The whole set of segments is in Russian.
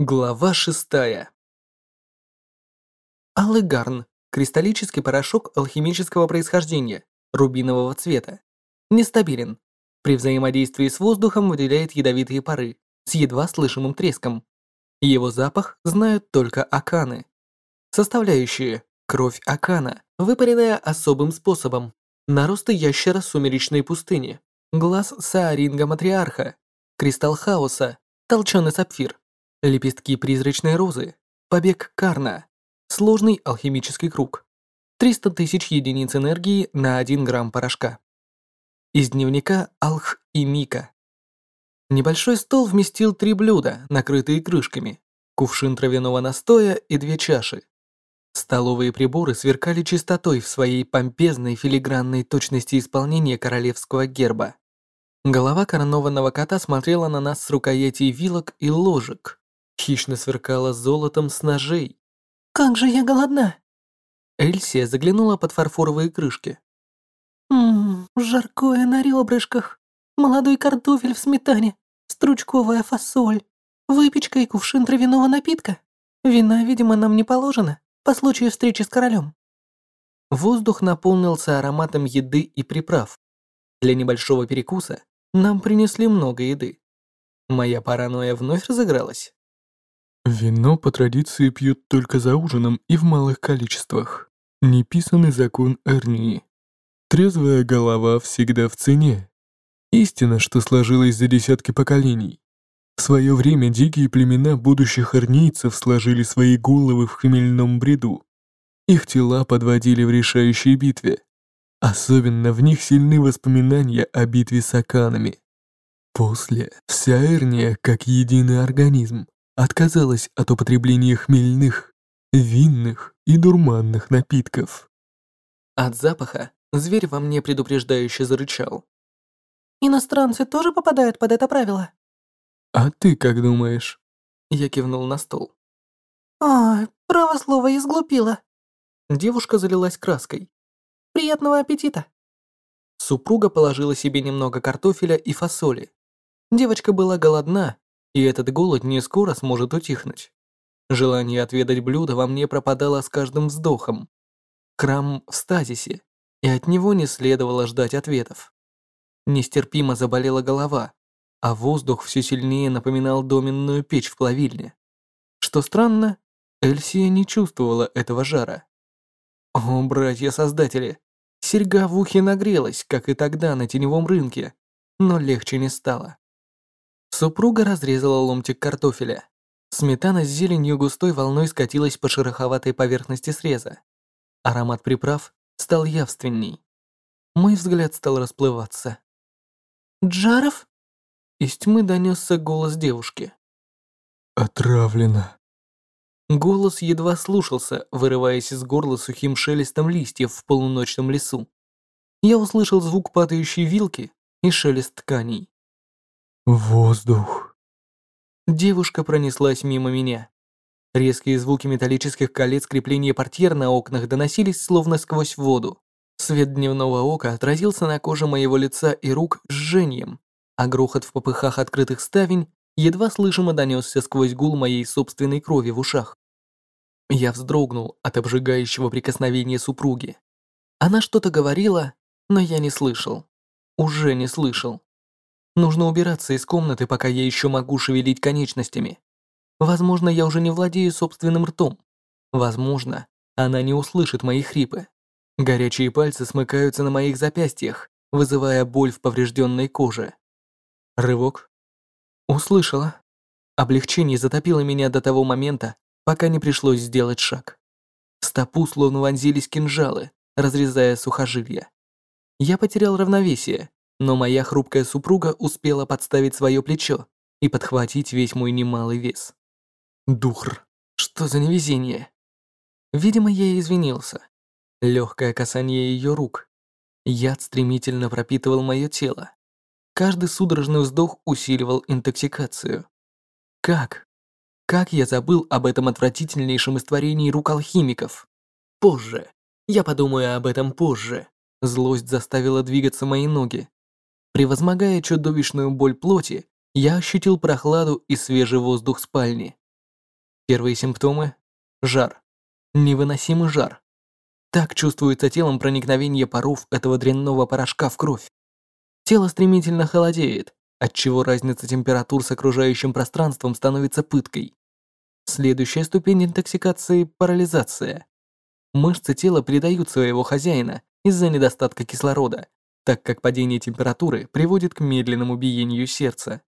Глава шестая. Алый гарн – кристаллический порошок алхимического происхождения, рубинового цвета. Нестабилен. При взаимодействии с воздухом выделяет ядовитые пары с едва слышимым треском. Его запах знают только аканы. Составляющие – кровь акана, выпаренная особым способом. Наросты ящера сумеречной пустыни. Глаз сааринга матриарха. Кристалл хаоса. Толченый сапфир Лепестки призрачной розы. Побег Карна. Сложный алхимический круг. 300 тысяч единиц энергии на 1 грамм порошка. Из дневника Алх и Мика. Небольшой стол вместил три блюда, накрытые крышками, кувшин травяного настоя и две чаши. Столовые приборы сверкали чистотой в своей помпезной филигранной точности исполнения королевского герба. Голова коронованного кота смотрела на нас с рукоятей вилок и ложек, хищно сверкала золотом с ножей. «Как же я голодна!» Эльсия заглянула под фарфоровые крышки. «Ммм, жаркое на ребрышках, молодой картофель в сметане, стручковая фасоль, выпечка и кувшин травяного напитка. Вина, видимо, нам не положено, по случаю встречи с королем». Воздух наполнился ароматом еды и приправ. Для небольшого перекуса нам принесли много еды. Моя паранойя вновь разыгралась. Вино по традиции пьют только за ужином и в малых количествах. Неписанный закон Эрнии. Трезвая голова всегда в цене. Истина, что сложилась за десятки поколений. В свое время дикие племена будущих арнийцев сложили свои головы в хмельном бреду. Их тела подводили в решающей битве. Особенно в них сильны воспоминания о битве с аканами. После вся Эрния, как единый организм, отказалась от употребления хмельных, винных и дурманных напитков. От запаха зверь во мне предупреждающе зарычал. «Иностранцы тоже попадают под это правило?» «А ты как думаешь?» Я кивнул на стол. «Ой, право слово, я сглупила». Девушка залилась краской. «Приятного аппетита». Супруга положила себе немного картофеля и фасоли. Девочка была голодна и этот голод не скоро сможет утихнуть. Желание отведать блюдо во мне пропадало с каждым вздохом. Храм в стазисе, и от него не следовало ждать ответов. Нестерпимо заболела голова, а воздух все сильнее напоминал доменную печь в плавильне. Что странно, Эльсия не чувствовала этого жара. О, братья-создатели, серьга в ухе нагрелась, как и тогда на теневом рынке, но легче не стало. Супруга разрезала ломтик картофеля. Сметана с зеленью густой волной скатилась по шероховатой поверхности среза. Аромат приправ стал явственней. Мой взгляд стал расплываться. «Джаров?» Из тьмы донесся голос девушки. «Отравлено». Голос едва слушался, вырываясь из горла сухим шелестом листьев в полуночном лесу. Я услышал звук падающей вилки и шелест тканей. Воздух. Девушка пронеслась мимо меня. Резкие звуки металлических колец крепления портьер на окнах доносились словно сквозь воду. Свет дневного ока отразился на коже моего лица и рук жжением, а грохот в попыхах открытых ставень едва слышимо донесся сквозь гул моей собственной крови в ушах. Я вздрогнул от обжигающего прикосновения супруги. Она что-то говорила, но я не слышал. Уже не слышал. Нужно убираться из комнаты, пока я еще могу шевелить конечностями. Возможно, я уже не владею собственным ртом. Возможно, она не услышит мои хрипы. Горячие пальцы смыкаются на моих запястьях, вызывая боль в поврежденной коже. Рывок. Услышала. Облегчение затопило меня до того момента, пока не пришлось сделать шаг. В стопу словно вонзились кинжалы, разрезая сухожилия. Я потерял равновесие, но моя хрупкая супруга успела подставить свое плечо и подхватить весь мой немалый вес. Духр, что за невезение? Видимо, я извинился. Легкое касание ее рук. Яд стремительно пропитывал мое тело. Каждый судорожный вздох усиливал интоксикацию. Как? Как я забыл об этом отвратительнейшем истворении рук алхимиков? Позже. Я подумаю об этом позже. Злость заставила двигаться мои ноги. Превозмогая чудовищную боль плоти, я ощутил прохладу и свежий воздух спальни. Первые симптомы – жар. Невыносимый жар. Так чувствуется телом проникновение паров этого дрянного порошка в кровь. Тело стремительно холодеет, отчего разница температур с окружающим пространством становится пыткой. Следующая ступень интоксикации – парализация. Мышцы тела предают своего хозяина из-за недостатка кислорода, так как падение температуры приводит к медленному биению сердца.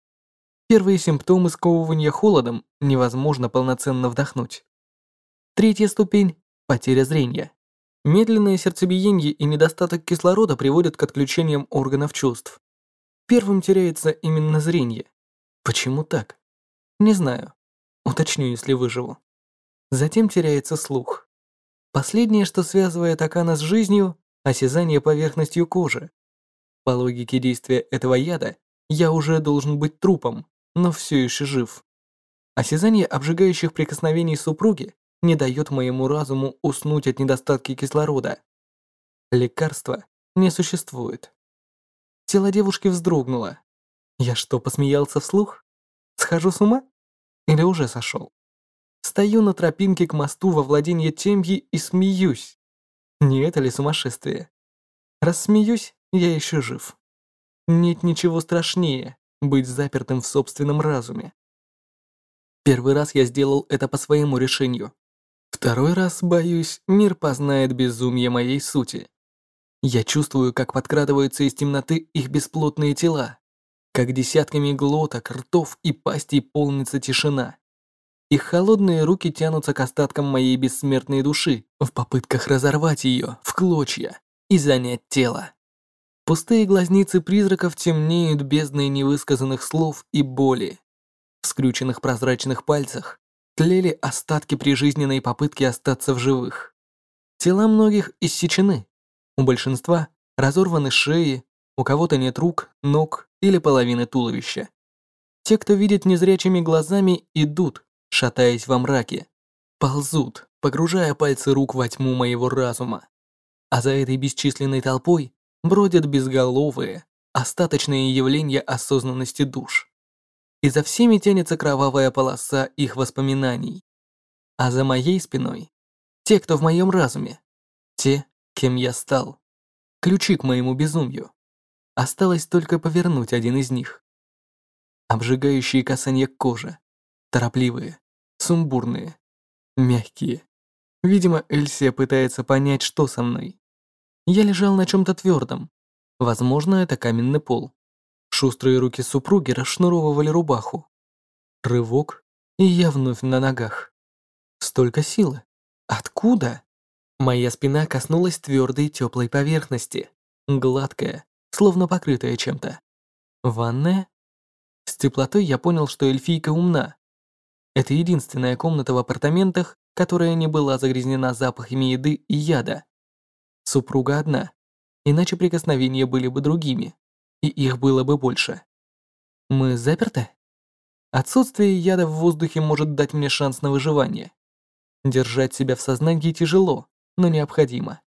Первые симптомы сковывания холодом невозможно полноценно вдохнуть. Третья ступень – потеря зрения. Медленное сердцебиение и недостаток кислорода приводят к отключениям органов чувств. Первым теряется именно зрение. Почему так? Не знаю. Уточню, если выживу. Затем теряется слух. Последнее, что связывает Акана с жизнью – осязание поверхностью кожи. По логике действия этого яда, я уже должен быть трупом, но все еще жив. Осязание обжигающих прикосновений супруги не дает моему разуму уснуть от недостатка кислорода. Лекарства не существует. Тело девушки вздрогнуло. Я что, посмеялся вслух? Схожу с ума? Или уже сошел? Стою на тропинке к мосту во владение Темьи и смеюсь. Не это ли сумасшествие? Раз смеюсь, я еще жив. Нет ничего страшнее быть запертым в собственном разуме. Первый раз я сделал это по своему решению. Второй раз, боюсь, мир познает безумие моей сути. Я чувствую, как подкрадываются из темноты их бесплотные тела, как десятками глоток, ртов и пастей полнится тишина. Их холодные руки тянутся к остаткам моей бессмертной души в попытках разорвать ее в клочья и занять тело. Пустые глазницы призраков темнеют бездной невысказанных слов и боли. В скрюченных прозрачных пальцах тлели остатки прижизненной попытки остаться в живых. Тела многих иссечены. У большинства разорваны шеи, у кого-то нет рук, ног или половины туловища. Те, кто видит незрячими глазами, идут, шатаясь во мраке. Ползут, погружая пальцы рук во тьму моего разума. А за этой бесчисленной толпой бродят безголовые, остаточные явления осознанности душ и за всеми тянется кровавая полоса их воспоминаний. А за моей спиной — те, кто в моем разуме, те, кем я стал. Ключи к моему безумию. Осталось только повернуть один из них. Обжигающие касания кожи, торопливые, сумбурные, мягкие. Видимо, Эльсия пытается понять, что со мной. Я лежал на чем-то твердом. Возможно, это каменный пол. Шустрые руки супруги расшнуровывали рубаху. Рывок, и я вновь на ногах. Столько силы. Откуда? Моя спина коснулась твердой теплой поверхности. Гладкая, словно покрытая чем-то. Ванная? С теплотой я понял, что эльфийка умна. Это единственная комната в апартаментах, которая не была загрязнена запахами еды и яда. Супруга одна, иначе прикосновения были бы другими и их было бы больше. Мы заперты? Отсутствие яда в воздухе может дать мне шанс на выживание. Держать себя в сознании тяжело, но необходимо.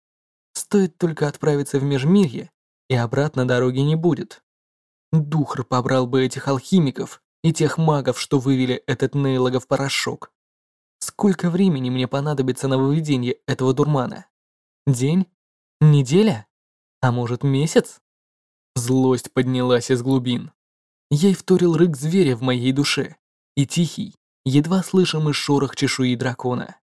Стоит только отправиться в Межмирье, и обратно дороги не будет. Духр побрал бы этих алхимиков и тех магов, что вывели этот Нейлогов порошок. Сколько времени мне понадобится на выведение этого дурмана? День? Неделя? А может месяц? Злость поднялась из глубин. Ей вторил рык зверя в моей душе и тихий, едва слышимый шорох чешуи дракона.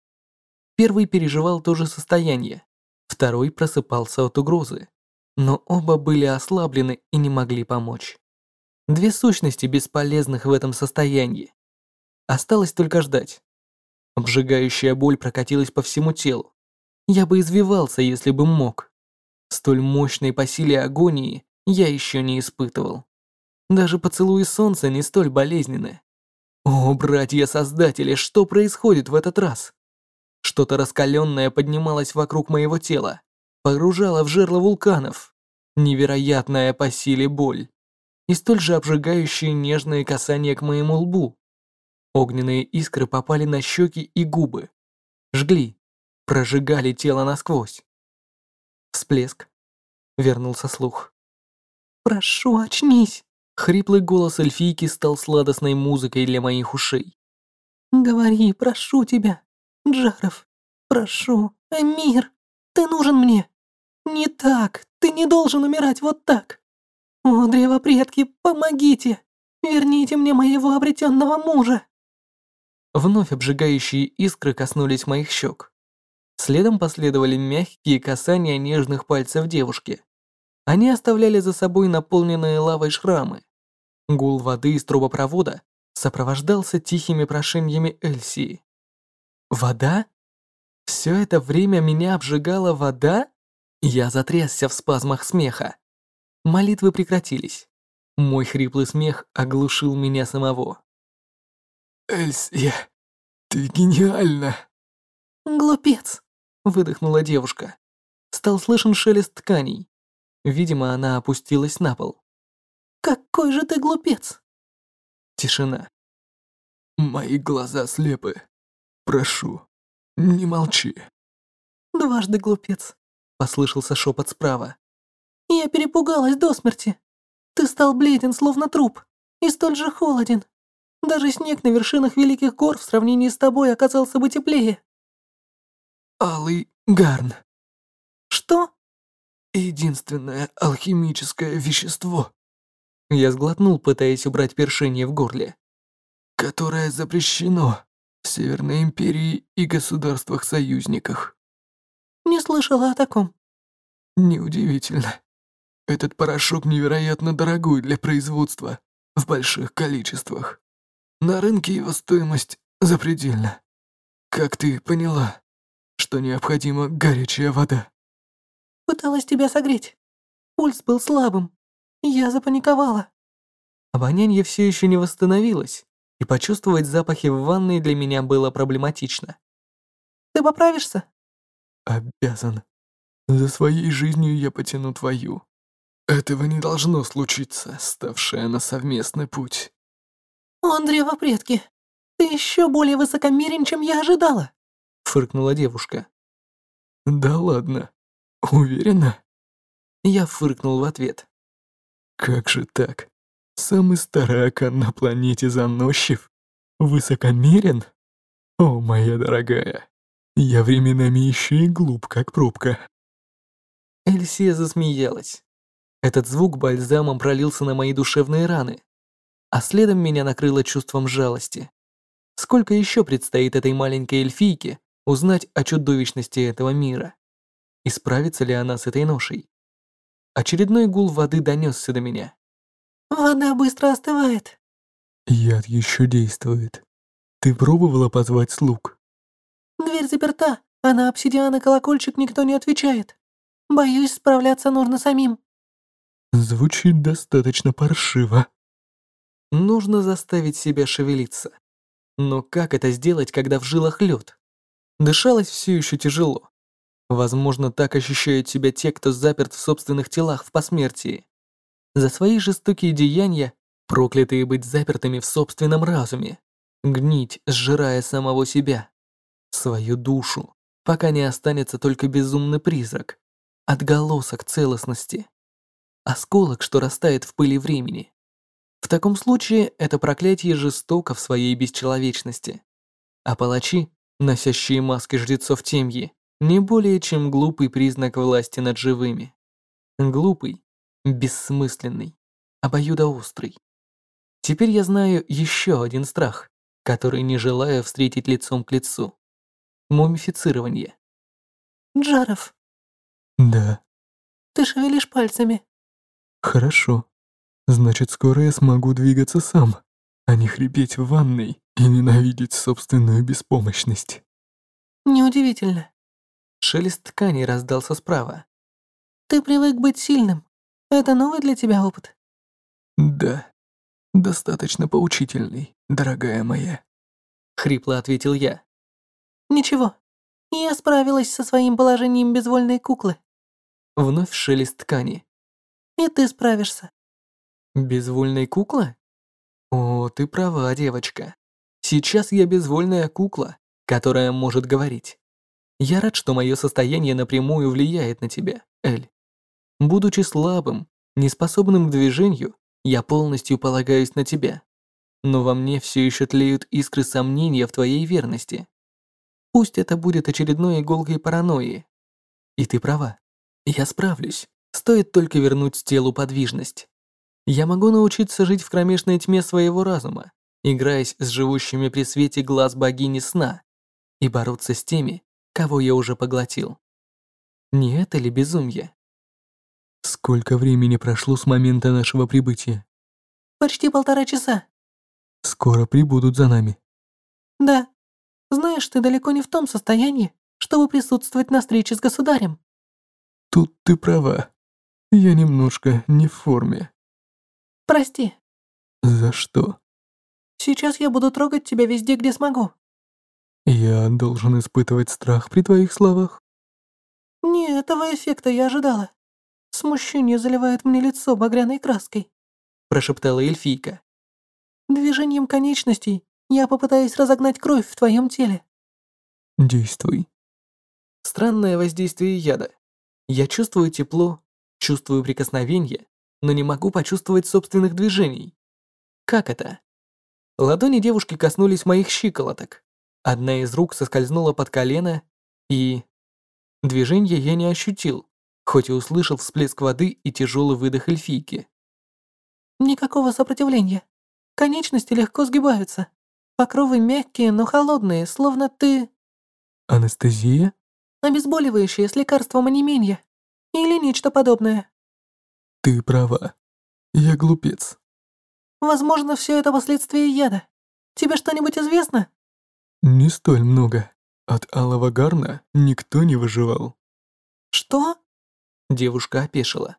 Первый переживал то же состояние, второй просыпался от угрозы, но оба были ослаблены и не могли помочь. Две сущности бесполезных в этом состоянии. Осталось только ждать. Обжигающая боль прокатилась по всему телу. Я бы извивался, если бы мог. Столь мощной по силе агонии я еще не испытывал. Даже поцелуи солнца не столь болезненны. О, братья-создатели, что происходит в этот раз? Что-то раскаленное поднималось вокруг моего тела, погружало в жерло вулканов. Невероятная по силе боль. И столь же обжигающие нежные касания к моему лбу. Огненные искры попали на щеки и губы. Жгли, прожигали тело насквозь. Всплеск. Вернулся слух. «Прошу, очнись!» Хриплый голос эльфийки стал сладостной музыкой для моих ушей. Говори, прошу тебя. Джаров, прошу. Эмир, ты нужен мне. Не так, ты не должен умирать вот так. О, древо предки, помогите. Верните мне моего обретенного мужа. Вновь обжигающие искры коснулись моих щек. Следом последовали мягкие касания нежных пальцев девушки. Они оставляли за собой наполненные лавой шрамы. Гул воды из трубопровода сопровождался тихими прошениями Эльсии. «Вода? Все это время меня обжигала вода?» Я затрясся в спазмах смеха. Молитвы прекратились. Мой хриплый смех оглушил меня самого. «Эльсия, ты гениальна!» «Глупец!» — выдохнула девушка. Стал слышен шелест тканей. Видимо, она опустилась на пол. «Какой же ты глупец!» Тишина. «Мои глаза слепы. Прошу, не молчи». «Дважды глупец», — послышался шепот справа. «Я перепугалась до смерти. Ты стал бледен, словно труп, и столь же холоден. Даже снег на вершинах великих гор в сравнении с тобой оказался бы теплее». «Алый гарн». «Что?» «Единственное алхимическое вещество». Я сглотнул, пытаясь убрать першение в горле. «Которое запрещено в Северной Империи и государствах-союзниках». «Не слышала о таком». «Неудивительно. Этот порошок невероятно дорогой для производства в больших количествах. На рынке его стоимость запредельна. Как ты поняла, что необходима горячая вода? Пыталась тебя согреть. Пульс был слабым. Я запаниковала. Обоняние все еще не восстановилось, и почувствовать запахи в ванной для меня было проблематично. Ты поправишься? Обязан. За своей жизнью я потяну твою. Этого не должно случиться, ставшее на совместный путь. «О, древо предки, ты еще более высокомерен, чем я ожидала!» Фыркнула девушка. «Да ладно, уверена?» Я фыркнул в ответ. «Как же так? Самый старый Акан на планете заносчив? Высокомерен? О, моя дорогая, я временами еще и глуп, как пробка». Эльсия засмеялась. Этот звук бальзамом пролился на мои душевные раны а следом меня накрыло чувством жалости. Сколько еще предстоит этой маленькой эльфийке узнать о чудовищности этого мира? И справится ли она с этой ношей? Очередной гул воды донесся до меня. «Вода быстро остывает». «Яд еще действует. Ты пробовала позвать слуг?» «Дверь заперта, а на обсидиан и колокольчик никто не отвечает. Боюсь, справляться нужно самим». Звучит достаточно паршиво. Нужно заставить себя шевелиться. Но как это сделать, когда в жилах лед? Дышалось все еще тяжело. Возможно, так ощущают себя те, кто заперт в собственных телах в посмертии. За свои жестокие деяния проклятые быть запертыми в собственном разуме, гнить, сжирая самого себя, свою душу, пока не останется только безумный призрак, отголосок целостности, осколок, что растает в пыли времени. В таком случае это проклятие жестоко в своей бесчеловечности. А палачи, носящие маски жрецов Темьи, не более чем глупый признак власти над живыми. Глупый, бессмысленный, обоюдоострый. Теперь я знаю еще один страх, который не желаю встретить лицом к лицу. Мумифицирование. Джаров. Да. Ты шевелишь пальцами. Хорошо. Значит, скоро я смогу двигаться сам, а не хрипеть в ванной и ненавидеть собственную беспомощность. Неудивительно. Шелест ткани раздался справа. Ты привык быть сильным. Это новый для тебя опыт? Да. Достаточно поучительный, дорогая моя. Хрипло ответил я. Ничего. Я справилась со своим положением безвольной куклы. Вновь шелест ткани. И ты справишься. Безвольная кукла? О, ты права, девочка. Сейчас я безвольная кукла, которая может говорить. Я рад, что мое состояние напрямую влияет на тебя, Эль. Будучи слабым, неспособным к движению, я полностью полагаюсь на тебя. но во мне все еще тлеют искры сомнения в твоей верности. Пусть это будет очередной иголкой паранойи. И ты права. Я справлюсь. Стоит только вернуть телу подвижность. Я могу научиться жить в кромешной тьме своего разума, играясь с живущими при свете глаз богини сна, и бороться с теми, кого я уже поглотил. Не это ли безумие? Сколько времени прошло с момента нашего прибытия? Почти полтора часа. Скоро прибудут за нами. Да. Знаешь, ты далеко не в том состоянии, чтобы присутствовать на встрече с государем. Тут ты права. Я немножко не в форме. Прости. За что? Сейчас я буду трогать тебя везде, где смогу. Я должен испытывать страх при твоих словах? Не этого эффекта я ожидала. Смущение заливает мне лицо багряной краской. Прошептала эльфийка. Движением конечностей я попытаюсь разогнать кровь в твоем теле. Действуй. Странное воздействие яда. Я чувствую тепло, чувствую прикосновение, но не могу почувствовать собственных движений. Как это? Ладони девушки коснулись моих щиколоток. Одна из рук соскользнула под колено, и... Движения я не ощутил, хоть и услышал всплеск воды и тяжелый выдох эльфийки. Никакого сопротивления. Конечности легко сгибаются. Покровы мягкие, но холодные, словно ты... Анестезия? Обезболивающее с лекарством онемения. Или нечто подобное. Ты права. Я глупец. Возможно, все это последствия яда. Тебе что-нибудь известно? Не столь много. От алого гарна никто не выживал. Что? Девушка опешила.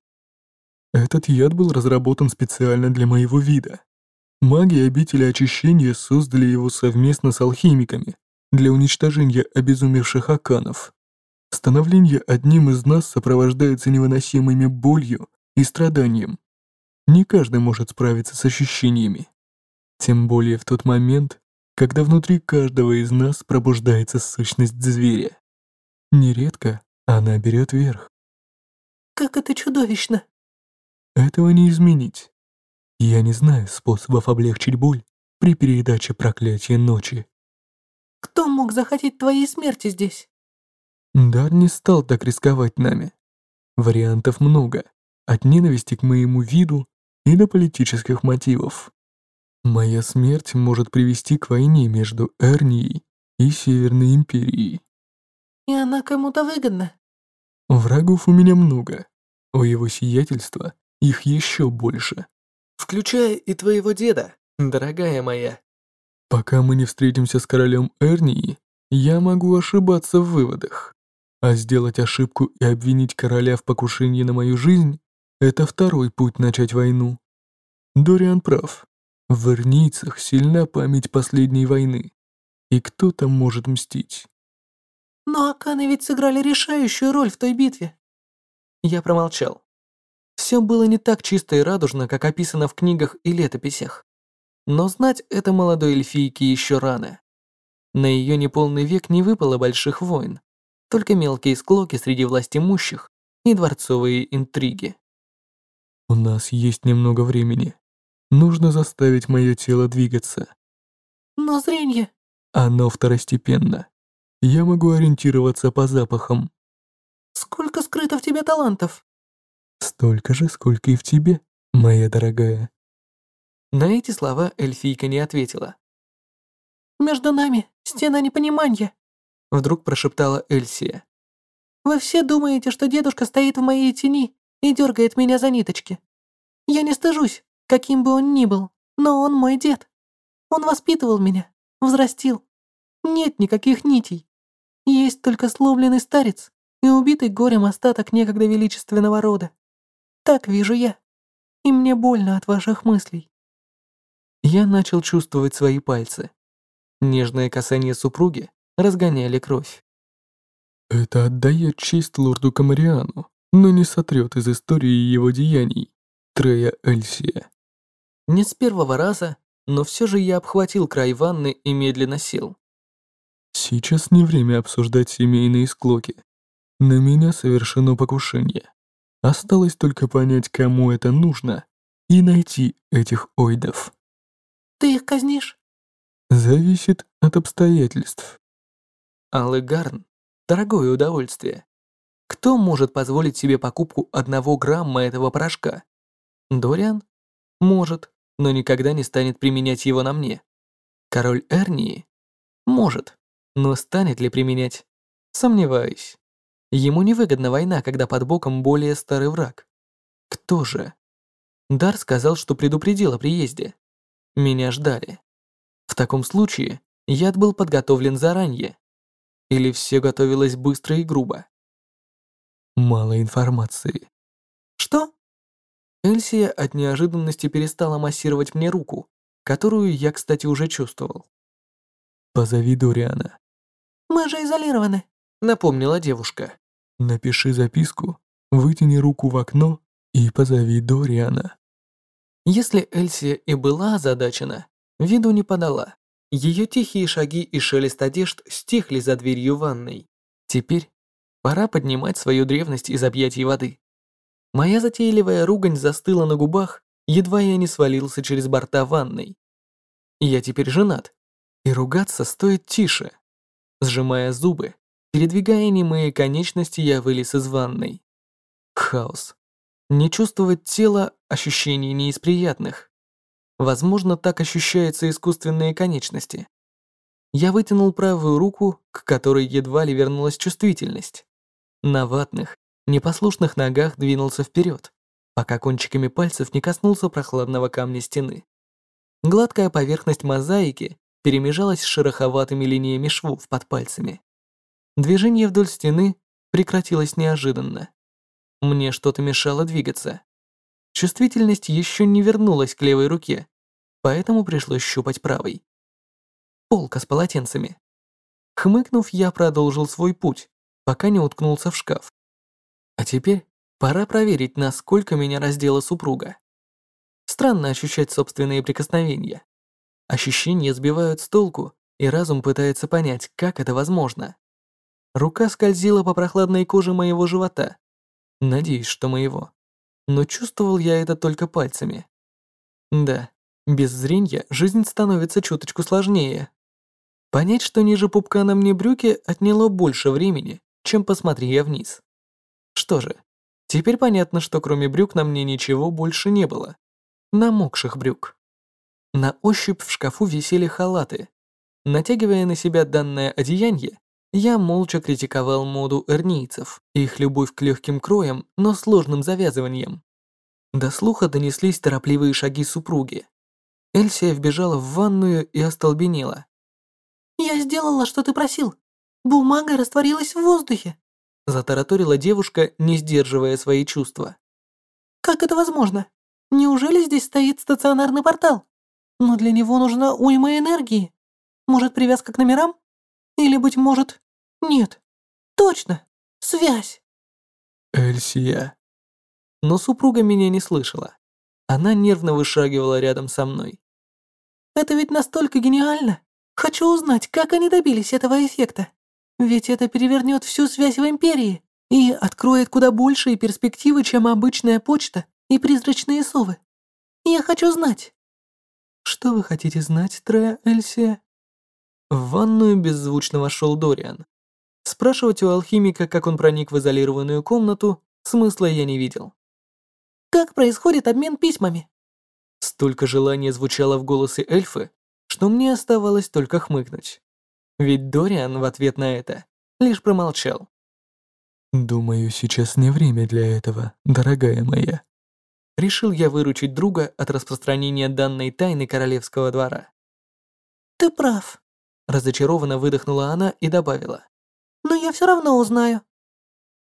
Этот яд был разработан специально для моего вида. Маги обители очищения создали его совместно с алхимиками для уничтожения обезумевших аканов. Становление одним из нас сопровождается невыносимыми болью и страданием. Не каждый может справиться с ощущениями. Тем более в тот момент, когда внутри каждого из нас пробуждается сущность зверя. Нередко она берет верх. Как это чудовищно. Этого не изменить. Я не знаю способов облегчить боль при передаче проклятия ночи. Кто мог захотеть твоей смерти здесь? Дар не стал так рисковать нами. Вариантов много, от ненависти к моему виду и до политических мотивов. Моя смерть может привести к войне между Эрнией и Северной Империей. И она кому-то выгодна. Врагов у меня много. У его сиятельства их еще больше. Включая и твоего деда, дорогая моя. Пока мы не встретимся с королем Эрнии, я могу ошибаться в выводах. А сделать ошибку и обвинить короля в покушении на мою жизнь — это второй путь начать войну. Дориан прав. В Эрнийцах сильна память последней войны. И кто там может мстить? Но Аканы ведь сыграли решающую роль в той битве. Я промолчал. Все было не так чисто и радужно, как описано в книгах и летописях. Но знать это молодой эльфийке еще рано. На ее неполный век не выпало больших войн, только мелкие склоки среди властимущих и дворцовые интриги. У нас есть немного времени. Нужно заставить мое тело двигаться. Но зрение... Оно второстепенно. Я могу ориентироваться по запахам. Сколько скрыто в тебе талантов? Столько же, сколько и в тебе, моя дорогая. На эти слова эльфийка не ответила. «Между нами стена непонимания», — вдруг прошептала Эльсия. «Вы все думаете, что дедушка стоит в моей тени и дергает меня за ниточки. Я не стыжусь, каким бы он ни был, но он мой дед. Он воспитывал меня, взрастил. Нет никаких нитей. Есть только сломленный старец и убитый горем остаток некогда величественного рода. Так вижу я. И мне больно от ваших мыслей. Я начал чувствовать свои пальцы. Нежное касание супруги разгоняли кровь. Это отдает честь лорду Камариану, но не сотрет из истории его деяний. Трея Эльсия. Не с первого раза, но все же я обхватил край ванны и медленно сел. Сейчас не время обсуждать семейные склоки. На меня совершено покушение. Осталось только понять, кому это нужно, и найти этих ойдов. Ты их казнишь? Зависит от обстоятельств. Алый Гарн – дорогое удовольствие. Кто может позволить себе покупку одного грамма этого порошка? Дориан? Может, но никогда не станет применять его на мне. Король Эрнии? Может, но станет ли применять? Сомневаюсь. Ему невыгодна война, когда под боком более старый враг. Кто же? Дар сказал, что предупредил о приезде. Меня ждали. В таком случае яд был подготовлен заранее. Или все готовилось быстро и грубо. Мало информации. Что? Эльсия от неожиданности перестала массировать мне руку, которую я, кстати, уже чувствовал. Позови Дориана. Мы же изолированы, напомнила девушка. Напиши записку, вытяни руку в окно и позови Дориана. Если Эльсия и была озадачена, виду не подала. Ее тихие шаги и шелест одежд стихли за дверью ванной. Теперь пора поднимать свою древность из объятий воды. Моя затейливая ругань застыла на губах, едва я не свалился через борта ванной. Я теперь женат, и ругаться стоит тише. Сжимая зубы, передвигая немые конечности, я вылез из ванной. Хаос. Не чувствовать тело – ощущений не из приятных. Возможно, так ощущаются искусственные конечности. Я вытянул правую руку, к которой едва ли вернулась чувствительность. На ватных, непослушных ногах двинулся вперед, пока кончиками пальцев не коснулся прохладного камня стены. Гладкая поверхность мозаики перемежалась с шероховатыми линиями швов под пальцами. Движение вдоль стены прекратилось неожиданно. Мне что-то мешало двигаться. Чувствительность еще не вернулась к левой руке, поэтому пришлось щупать правой. Полка с полотенцами. Хмыкнув, я продолжил свой путь, пока не уткнулся в шкаф. А теперь пора проверить, насколько меня раздела супруга. Странно ощущать собственные прикосновения. Ощущения сбивают с толку, и разум пытается понять, как это возможно. Рука скользила по прохладной коже моего живота, Надеюсь, что моего. Но чувствовал я это только пальцами. Да, без зрения жизнь становится чуточку сложнее. Понять, что ниже пупка на мне брюки, отняло больше времени, чем посмотри я вниз. Что же, теперь понятно, что кроме брюк на мне ничего больше не было. Намокших брюк. На ощупь в шкафу висели халаты. Натягивая на себя данное одеяние, я молча критиковал моду эрнийцев, их любовь к легким кроям, но сложным завязываниям. До слуха донеслись торопливые шаги супруги. Эльсия вбежала в ванную и остолбенела. «Я сделала, что ты просил. Бумага растворилась в воздухе», затараторила девушка, не сдерживая свои чувства. «Как это возможно? Неужели здесь стоит стационарный портал? Но для него нужна уйма энергии. Может, привязка к номерам? Или, быть может... Нет. Точно. Связь. Эльсия. Но супруга меня не слышала. Она нервно вышагивала рядом со мной. Это ведь настолько гениально. Хочу узнать, как они добились этого эффекта. Ведь это перевернет всю связь в Империи и откроет куда большие перспективы, чем обычная почта и призрачные совы. Я хочу знать. Что вы хотите знать, Трея Эльсия? В ванную беззвучно вошел Дориан. Спрашивать у алхимика, как он проник в изолированную комнату, смысла я не видел. «Как происходит обмен письмами?» Столько желания звучало в голосе эльфы, что мне оставалось только хмыкнуть. Ведь Дориан в ответ на это лишь промолчал. «Думаю, сейчас не время для этого, дорогая моя». Решил я выручить друга от распространения данной тайны королевского двора. «Ты прав», Разочарованно выдохнула она и добавила. «Но я все равно узнаю».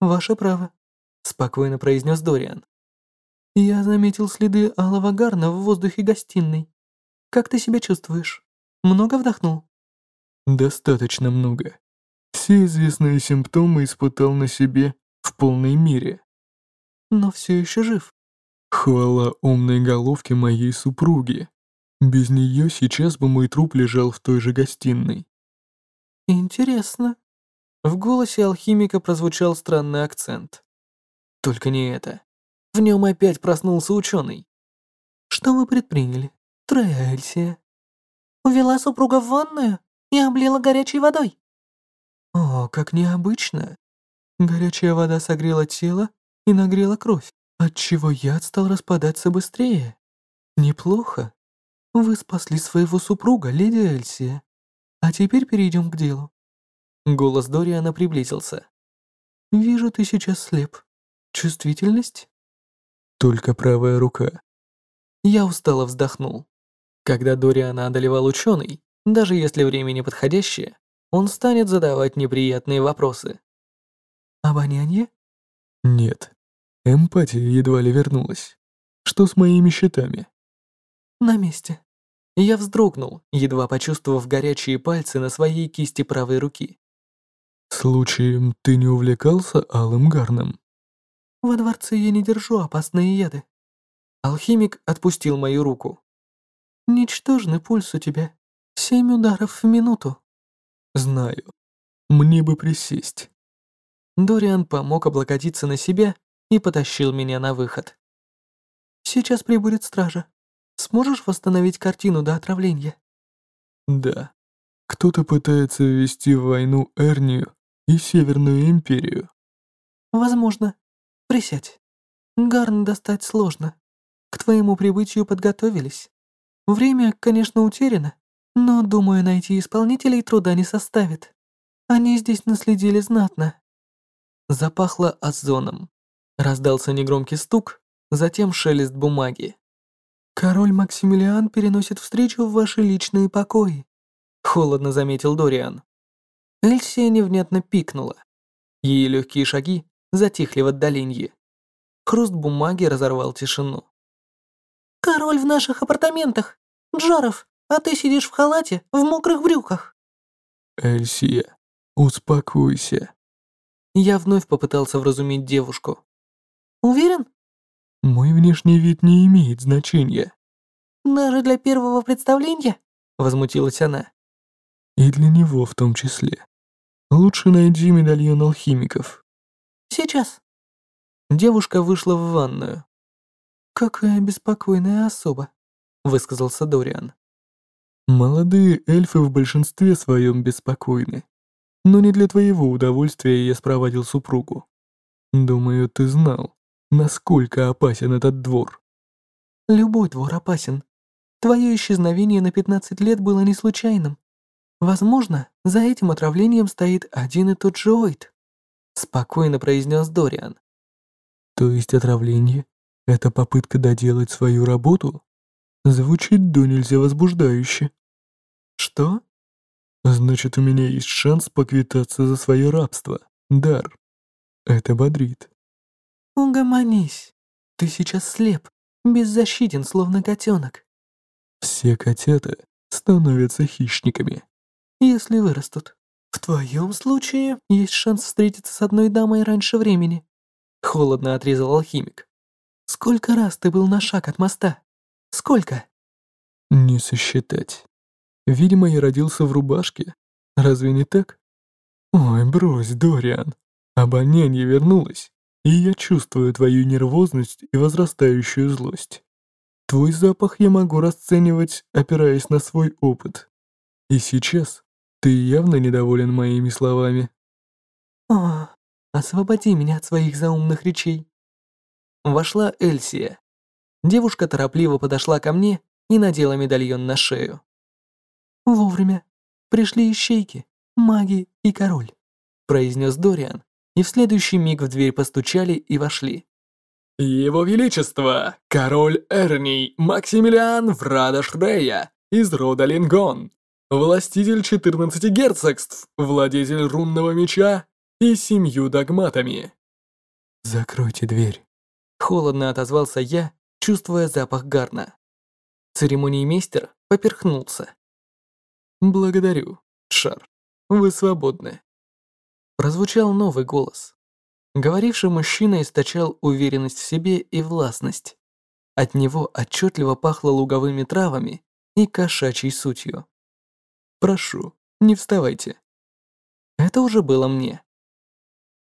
«Ваше право», — спокойно произнес Дориан. «Я заметил следы алого гарна в воздухе гостиной. Как ты себя чувствуешь? Много вдохнул?» «Достаточно много. Все известные симптомы испытал на себе в полной мере. Но все еще жив». «Хвала умной головке моей супруги», без нее сейчас бы мой труп лежал в той же гостиной. Интересно. В голосе алхимика прозвучал странный акцент. Только не это. В нем опять проснулся ученый. Что вы предприняли, Троя Увела супруга в ванную и облила горячей водой. О, как необычно. Горячая вода согрела тело и нагрела кровь, отчего яд стал распадаться быстрее. Неплохо. Вы спасли своего супруга, леди Эльсия. А теперь перейдем к делу. Голос Дориана приблизился. Вижу, ты сейчас слеп. Чувствительность? Только правая рука. Я устало вздохнул. Когда Дориана одолевал ученый, даже если время не подходящее, он станет задавать неприятные вопросы. Обоняние? Нет. Эмпатия едва ли вернулась. Что с моими счетами? На месте. Я вздрогнул, едва почувствовав горячие пальцы на своей кисти правой руки. Случаем ты не увлекался алым гарном? Во дворце я не держу опасные яды. Алхимик отпустил мою руку. Ничтожный пульс у тебя. Семь ударов в минуту. Знаю. Мне бы присесть. Дориан помог облокотиться на себя и потащил меня на выход. Сейчас прибудет стража. Сможешь восстановить картину до отравления? Да. Кто-то пытается ввести войну Эрнию и Северную Империю. Возможно. Присядь. Гарн достать сложно. К твоему прибытию подготовились. Время, конечно, утеряно, но, думаю, найти исполнителей труда не составит. Они здесь наследили знатно. Запахло озоном. Раздался негромкий стук, затем шелест бумаги. «Король Максимилиан переносит встречу в ваши личные покои», — холодно заметил Дориан. Эльсия невнятно пикнула. Ее легкие шаги затихли в отдалении. Хруст бумаги разорвал тишину. «Король в наших апартаментах! Джаров, а ты сидишь в халате, в мокрых брюках!» «Эльсия, успокойся!» Я вновь попытался вразумить девушку. «Уверен?» «Мой внешний вид не имеет значения». «Даже для первого представления?» Возмутилась она. «И для него в том числе. Лучше найди медальон алхимиков». «Сейчас». Девушка вышла в ванную. «Какая беспокойная особа», — высказался Дориан. «Молодые эльфы в большинстве своем беспокойны. Но не для твоего удовольствия я спровадил супругу. Думаю, ты знал, насколько опасен этот двор». «Любой двор опасен. Твое исчезновение на 15 лет было не случайным. Возможно, за этим отравлением стоит один и тот же Ойд», — спокойно произнес Дориан. «То есть отравление — это попытка доделать свою работу?» Звучит до нельзя возбуждающе. Что? Значит, у меня есть шанс поквитаться за свое рабство. Дар. Это бодрит. Угомонись. Ты сейчас слеп, беззащитен, словно котенок. Все котята становятся хищниками, если вырастут. В твоем случае есть шанс встретиться с одной дамой раньше времени. Холодно отрезал алхимик. Сколько раз ты был на шаг от моста? Сколько? Не сосчитать. Видимо, я родился в рубашке. Разве не так? Ой, брось, Дориан. Обоняние вернулось, и я чувствую твою нервозность и возрастающую злость. Твой запах я могу расценивать, опираясь на свой опыт. И сейчас ты явно недоволен моими словами. О, освободи меня от своих заумных речей. Вошла Эльсия. Девушка торопливо подошла ко мне и надела медальон на шею. «Вовремя. Пришли ищейки, маги и король», произнес Дориан, и в следующий миг в дверь постучали и вошли. «Его Величество, король Эрний Максимилиан Врада Шрея из рода Лингон, властитель 14 герцогств, владетель рунного меча и семью догматами». «Закройте дверь», — холодно отозвался я чувствуя запах гарна. Церемониймейстер поперхнулся. «Благодарю, Шар. Вы свободны». Прозвучал новый голос. Говоривший мужчина источал уверенность в себе и властность. От него отчетливо пахло луговыми травами и кошачьей сутью. «Прошу, не вставайте». Это уже было мне.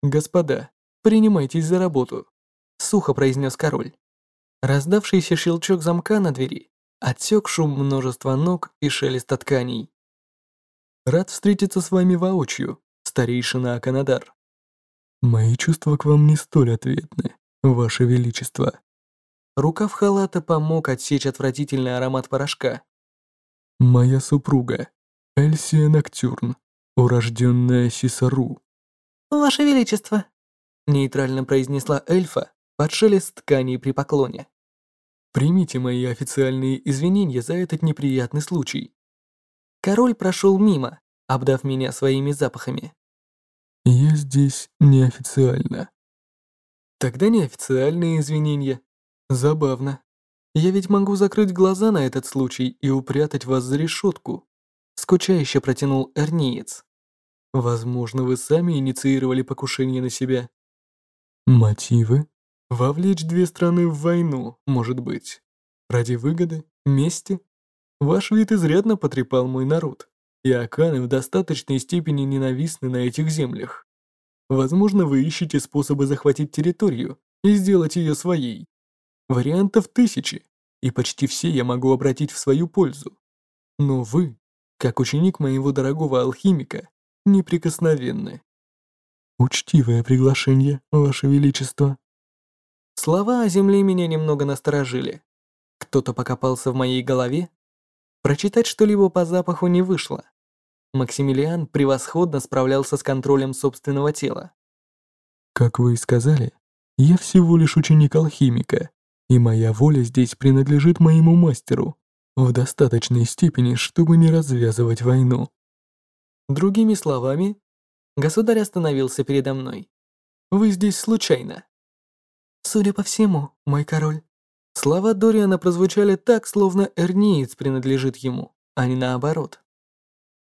«Господа, принимайтесь за работу», — сухо произнес король. Раздавшийся щелчок замка на двери отсек шум множества ног и шелеста тканей. Рад встретиться с вами воочию, старейшина Аканадар. Мои чувства к вам не столь ответны, ваше величество. Рукав халата помог отсечь отвратительный аромат порошка. Моя супруга, Эльсия Ноктюрн, урожденная Сисару. Ваше Величество. Нейтрально произнесла эльфа под шелест тканей при поклоне. Примите мои официальные извинения за этот неприятный случай. Король прошел мимо, обдав меня своими запахами. Я здесь неофициально. Тогда неофициальные извинения. Забавно. Я ведь могу закрыть глаза на этот случай и упрятать вас за решетку. Скучающе протянул Эрниец. Возможно, вы сами инициировали покушение на себя. Мотивы? Вовлечь две страны в войну, может быть. Ради выгоды, мести. Ваш вид изрядно потрепал мой народ, и Аканы в достаточной степени ненавистны на этих землях. Возможно, вы ищете способы захватить территорию и сделать ее своей. Вариантов тысячи, и почти все я могу обратить в свою пользу. Но вы, как ученик моего дорогого алхимика, неприкосновенны. Учтивое приглашение, Ваше Величество. Слова о земле меня немного насторожили. Кто-то покопался в моей голове? Прочитать что-либо по запаху не вышло. Максимилиан превосходно справлялся с контролем собственного тела. Как вы и сказали, я всего лишь ученик алхимика, и моя воля здесь принадлежит моему мастеру в достаточной степени, чтобы не развязывать войну. Другими словами, государь остановился передо мной. Вы здесь случайно. Судя по всему, мой король. Слова Дориана прозвучали так, словно Эрниец принадлежит ему, а не наоборот.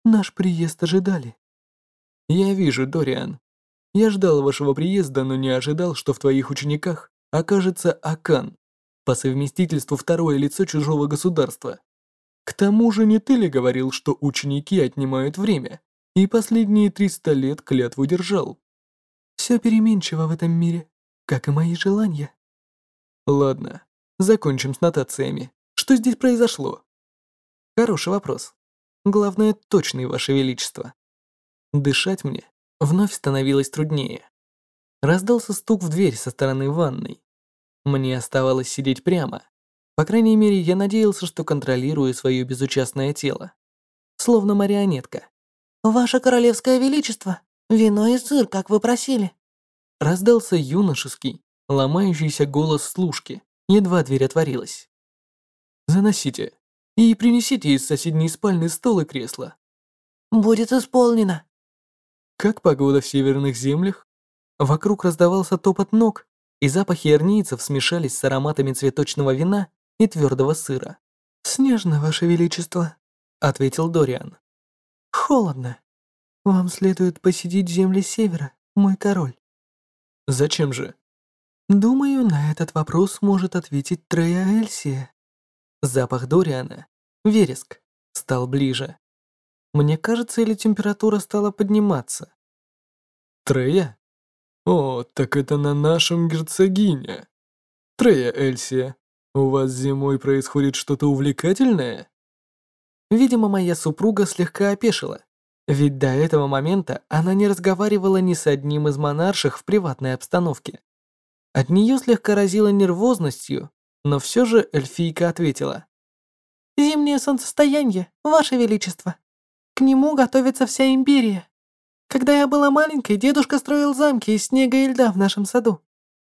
Наш приезд ожидали. Я вижу, Дориан. Я ждал вашего приезда, но не ожидал, что в твоих учениках окажется Акан, по совместительству второе лицо чужого государства. К тому же не ты ли говорил, что ученики отнимают время, и последние 300 лет клятву держал? Все переменчиво в этом мире, как и мои желания. Ладно, закончим с нотациями. Что здесь произошло? Хороший вопрос. Главное, точный, Ваше Величество. Дышать мне вновь становилось труднее. Раздался стук в дверь со стороны ванной. Мне оставалось сидеть прямо. По крайней мере, я надеялся, что контролирую свое безучастное тело. Словно марионетка. «Ваше Королевское Величество, вино и сыр, как вы просили». Раздался юношеский, ломающийся голос служки, едва дверь отворилась. «Заносите и принесите из соседней спальни стол и кресло». «Будет исполнено». Как погода в северных землях? Вокруг раздавался топот ног, и запахи эрнийцев смешались с ароматами цветочного вина и твердого сыра. «Снежно, Ваше Величество», — ответил Дориан. «Холодно. Вам следует посетить земли севера, мой король». «Зачем же?» «Думаю, на этот вопрос может ответить Трея Эльсия». Запах Дориана, вереск, стал ближе. Мне кажется, или температура стала подниматься. Трея? О, так это на нашем герцогине. Трея Эльсия, у вас зимой происходит что-то увлекательное? Видимо, моя супруга слегка опешила, ведь до этого момента она не разговаривала ни с одним из монарших в приватной обстановке. От нее слегка разило нервозностью, но все же эльфийка ответила. «Зимнее солнцестояние, Ваше Величество. К нему готовится вся империя. Когда я была маленькой, дедушка строил замки из снега и льда в нашем саду.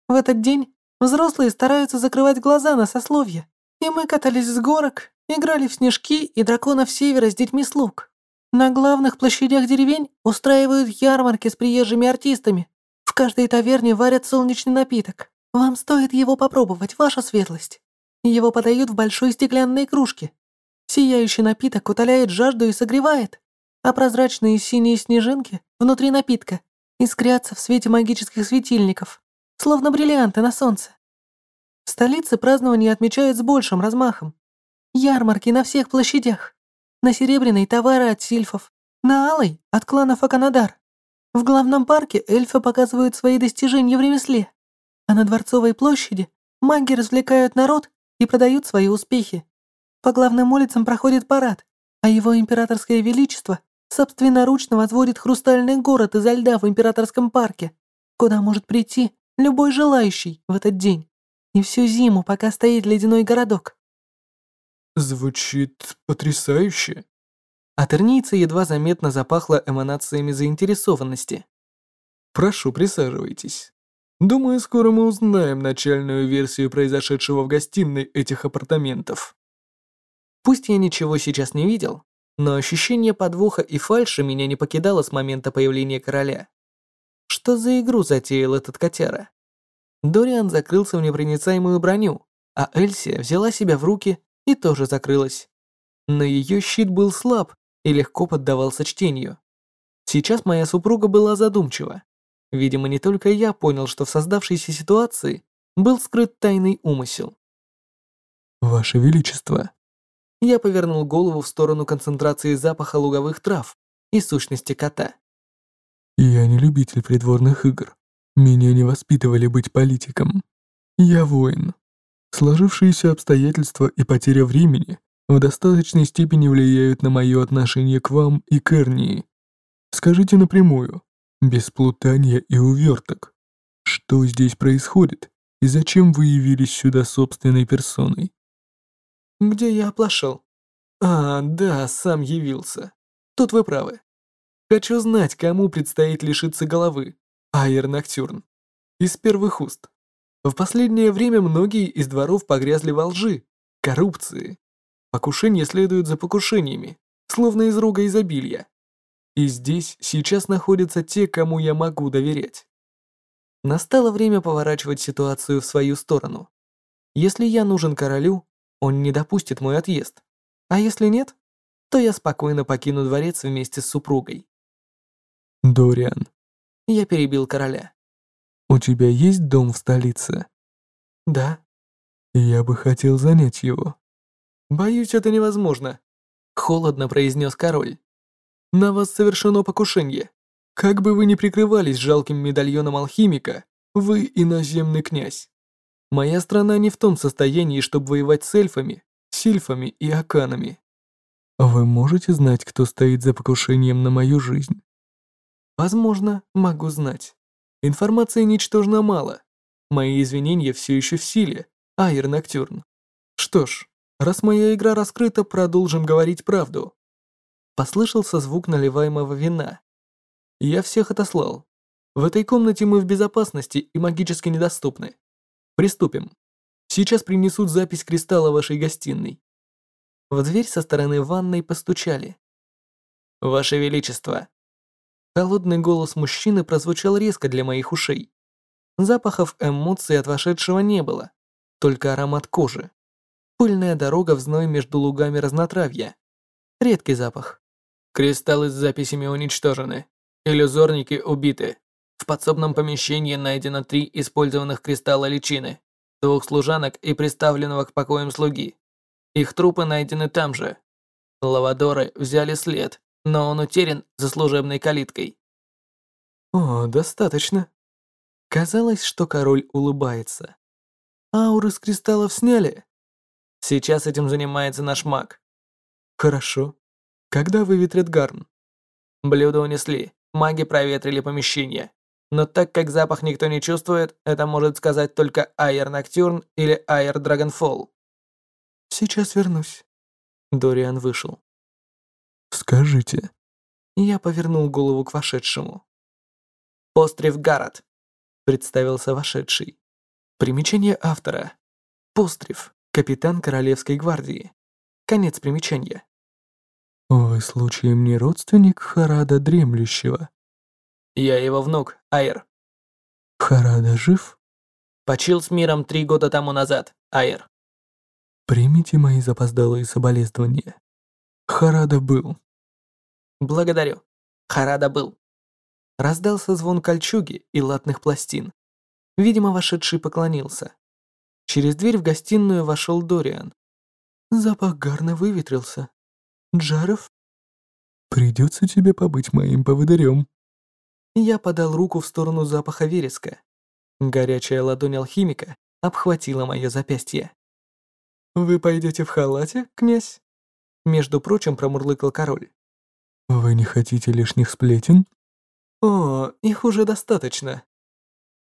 В этот день взрослые стараются закрывать глаза на сословие, и мы катались с горок, играли в снежки и драконов севера с детьми слуг. На главных площадях деревень устраивают ярмарки с приезжими артистами. В каждой таверне варят солнечный напиток. Вам стоит его попробовать, ваша светлость. Его подают в большой стеклянной кружке. Сияющий напиток утоляет жажду и согревает а прозрачные синие снежинки внутри напитка искрятся в свете магических светильников, словно бриллианты на солнце. В столице празднование отмечают с большим размахом. Ярмарки на всех площадях. На Серебряной товары от сильфов, на Алой от кланов Аканадар. В главном парке эльфы показывают свои достижения в ремесле, а на Дворцовой площади маги развлекают народ и продают свои успехи. По главным улицам проходит парад, а его императорское величество собственноручно возводит хрустальный город изо льда в императорском парке, куда может прийти любой желающий в этот день. И всю зиму, пока стоит ледяной городок. Звучит потрясающе. От Эрница едва заметно запахло эманациями заинтересованности. Прошу, присаживайтесь. Думаю, скоро мы узнаем начальную версию произошедшего в гостиной этих апартаментов. Пусть я ничего сейчас не видел, но ощущение подвоха и фальши меня не покидало с момента появления короля. Что за игру затеял этот котяра? Дориан закрылся в непроницаемую броню, а Эльсия взяла себя в руки и тоже закрылась. Но ее щит был слаб и легко поддавался чтению. Сейчас моя супруга была задумчива. Видимо, не только я понял, что в создавшейся ситуации был скрыт тайный умысел. «Ваше Величество!» Я повернул голову в сторону концентрации запаха луговых трав и сущности кота. «Я не любитель придворных игр. Меня не воспитывали быть политиком. Я воин. Сложившиеся обстоятельства и потеря времени в достаточной степени влияют на мое отношение к вам и к Эрнии. Скажите напрямую, без плутания и уверток, что здесь происходит и зачем вы явились сюда собственной персоной? Где я оплошал? А, да, сам явился. Тут вы правы. Хочу знать, кому предстоит лишиться головы. Айер Ноктюрн. Из первых уст. В последнее время многие из дворов погрязли во лжи, коррупции. Покушения следуют за покушениями, словно из рога изобилия. И здесь сейчас находятся те, кому я могу доверять. Настало время поворачивать ситуацию в свою сторону. Если я нужен королю, он не допустит мой отъезд. А если нет, то я спокойно покину дворец вместе с супругой. Дориан. Я перебил короля. У тебя есть дом в столице? Да. Я бы хотел занять его. Боюсь, это невозможно. Холодно произнес король. На вас совершено покушение. Как бы вы ни прикрывались жалким медальоном алхимика, вы иноземный князь. Моя страна не в том состоянии, чтобы воевать с эльфами, сильфами и аканами. Вы можете знать, кто стоит за покушением на мою жизнь? Возможно, могу знать. Информации ничтожно мало. Мои извинения все еще в силе, Айр Ноктюрн. Что ж, раз моя игра раскрыта, продолжим говорить правду. Послышался звук наливаемого вина. Я всех отослал. В этой комнате мы в безопасности и магически недоступны. Приступим. Сейчас принесут запись кристалла вашей гостиной. В дверь со стороны ванной постучали. Ваше Величество, Холодный голос мужчины прозвучал резко для моих ушей. Запахов эмоций от вошедшего не было, только аромат кожи. Пыльная дорога в зной между лугами разнотравья. Редкий запах. Кристаллы с записями уничтожены. Иллюзорники убиты. В подсобном помещении найдено три использованных кристалла личины, двух служанок и приставленного к покоям слуги. Их трупы найдены там же. Лавадоры взяли след, но он утерян за служебной калиткой. О, достаточно. Казалось, что король улыбается. Ауры с кристаллов сняли. Сейчас этим занимается наш маг. Хорошо. Когда выветрят гарн? Блюдо унесли. Маги проветрили помещение. Но так как запах никто не чувствует, это может сказать только Айер Ноктюрн или Айер Драгонфолл. Сейчас вернусь. Дориан вышел. Скажите. Я повернул голову к вошедшему. Пострев Гаррет, представился вошедший. Примечание автора. Пострев, капитан Королевской гвардии. Конец примечания. Вы случаем не родственник Харада Дремлющего? Я его внук, Айр. Харада жив? Почил с миром три года тому назад, Айр. Примите мои запоздалые соболезнования. Харада был. Благодарю. Харада был. Раздался звон кольчуги и латных пластин. Видимо, вошедший поклонился. Через дверь в гостиную вошел Дориан. Запах гарно выветрился. Джаров? Придется тебе побыть моим поводырем. Я подал руку в сторону запаха вереска. Горячая ладонь алхимика обхватила мое запястье. Вы пойдете в халате, князь? Между прочим, промурлыкал король. Вы не хотите лишних сплетен? О, их уже достаточно.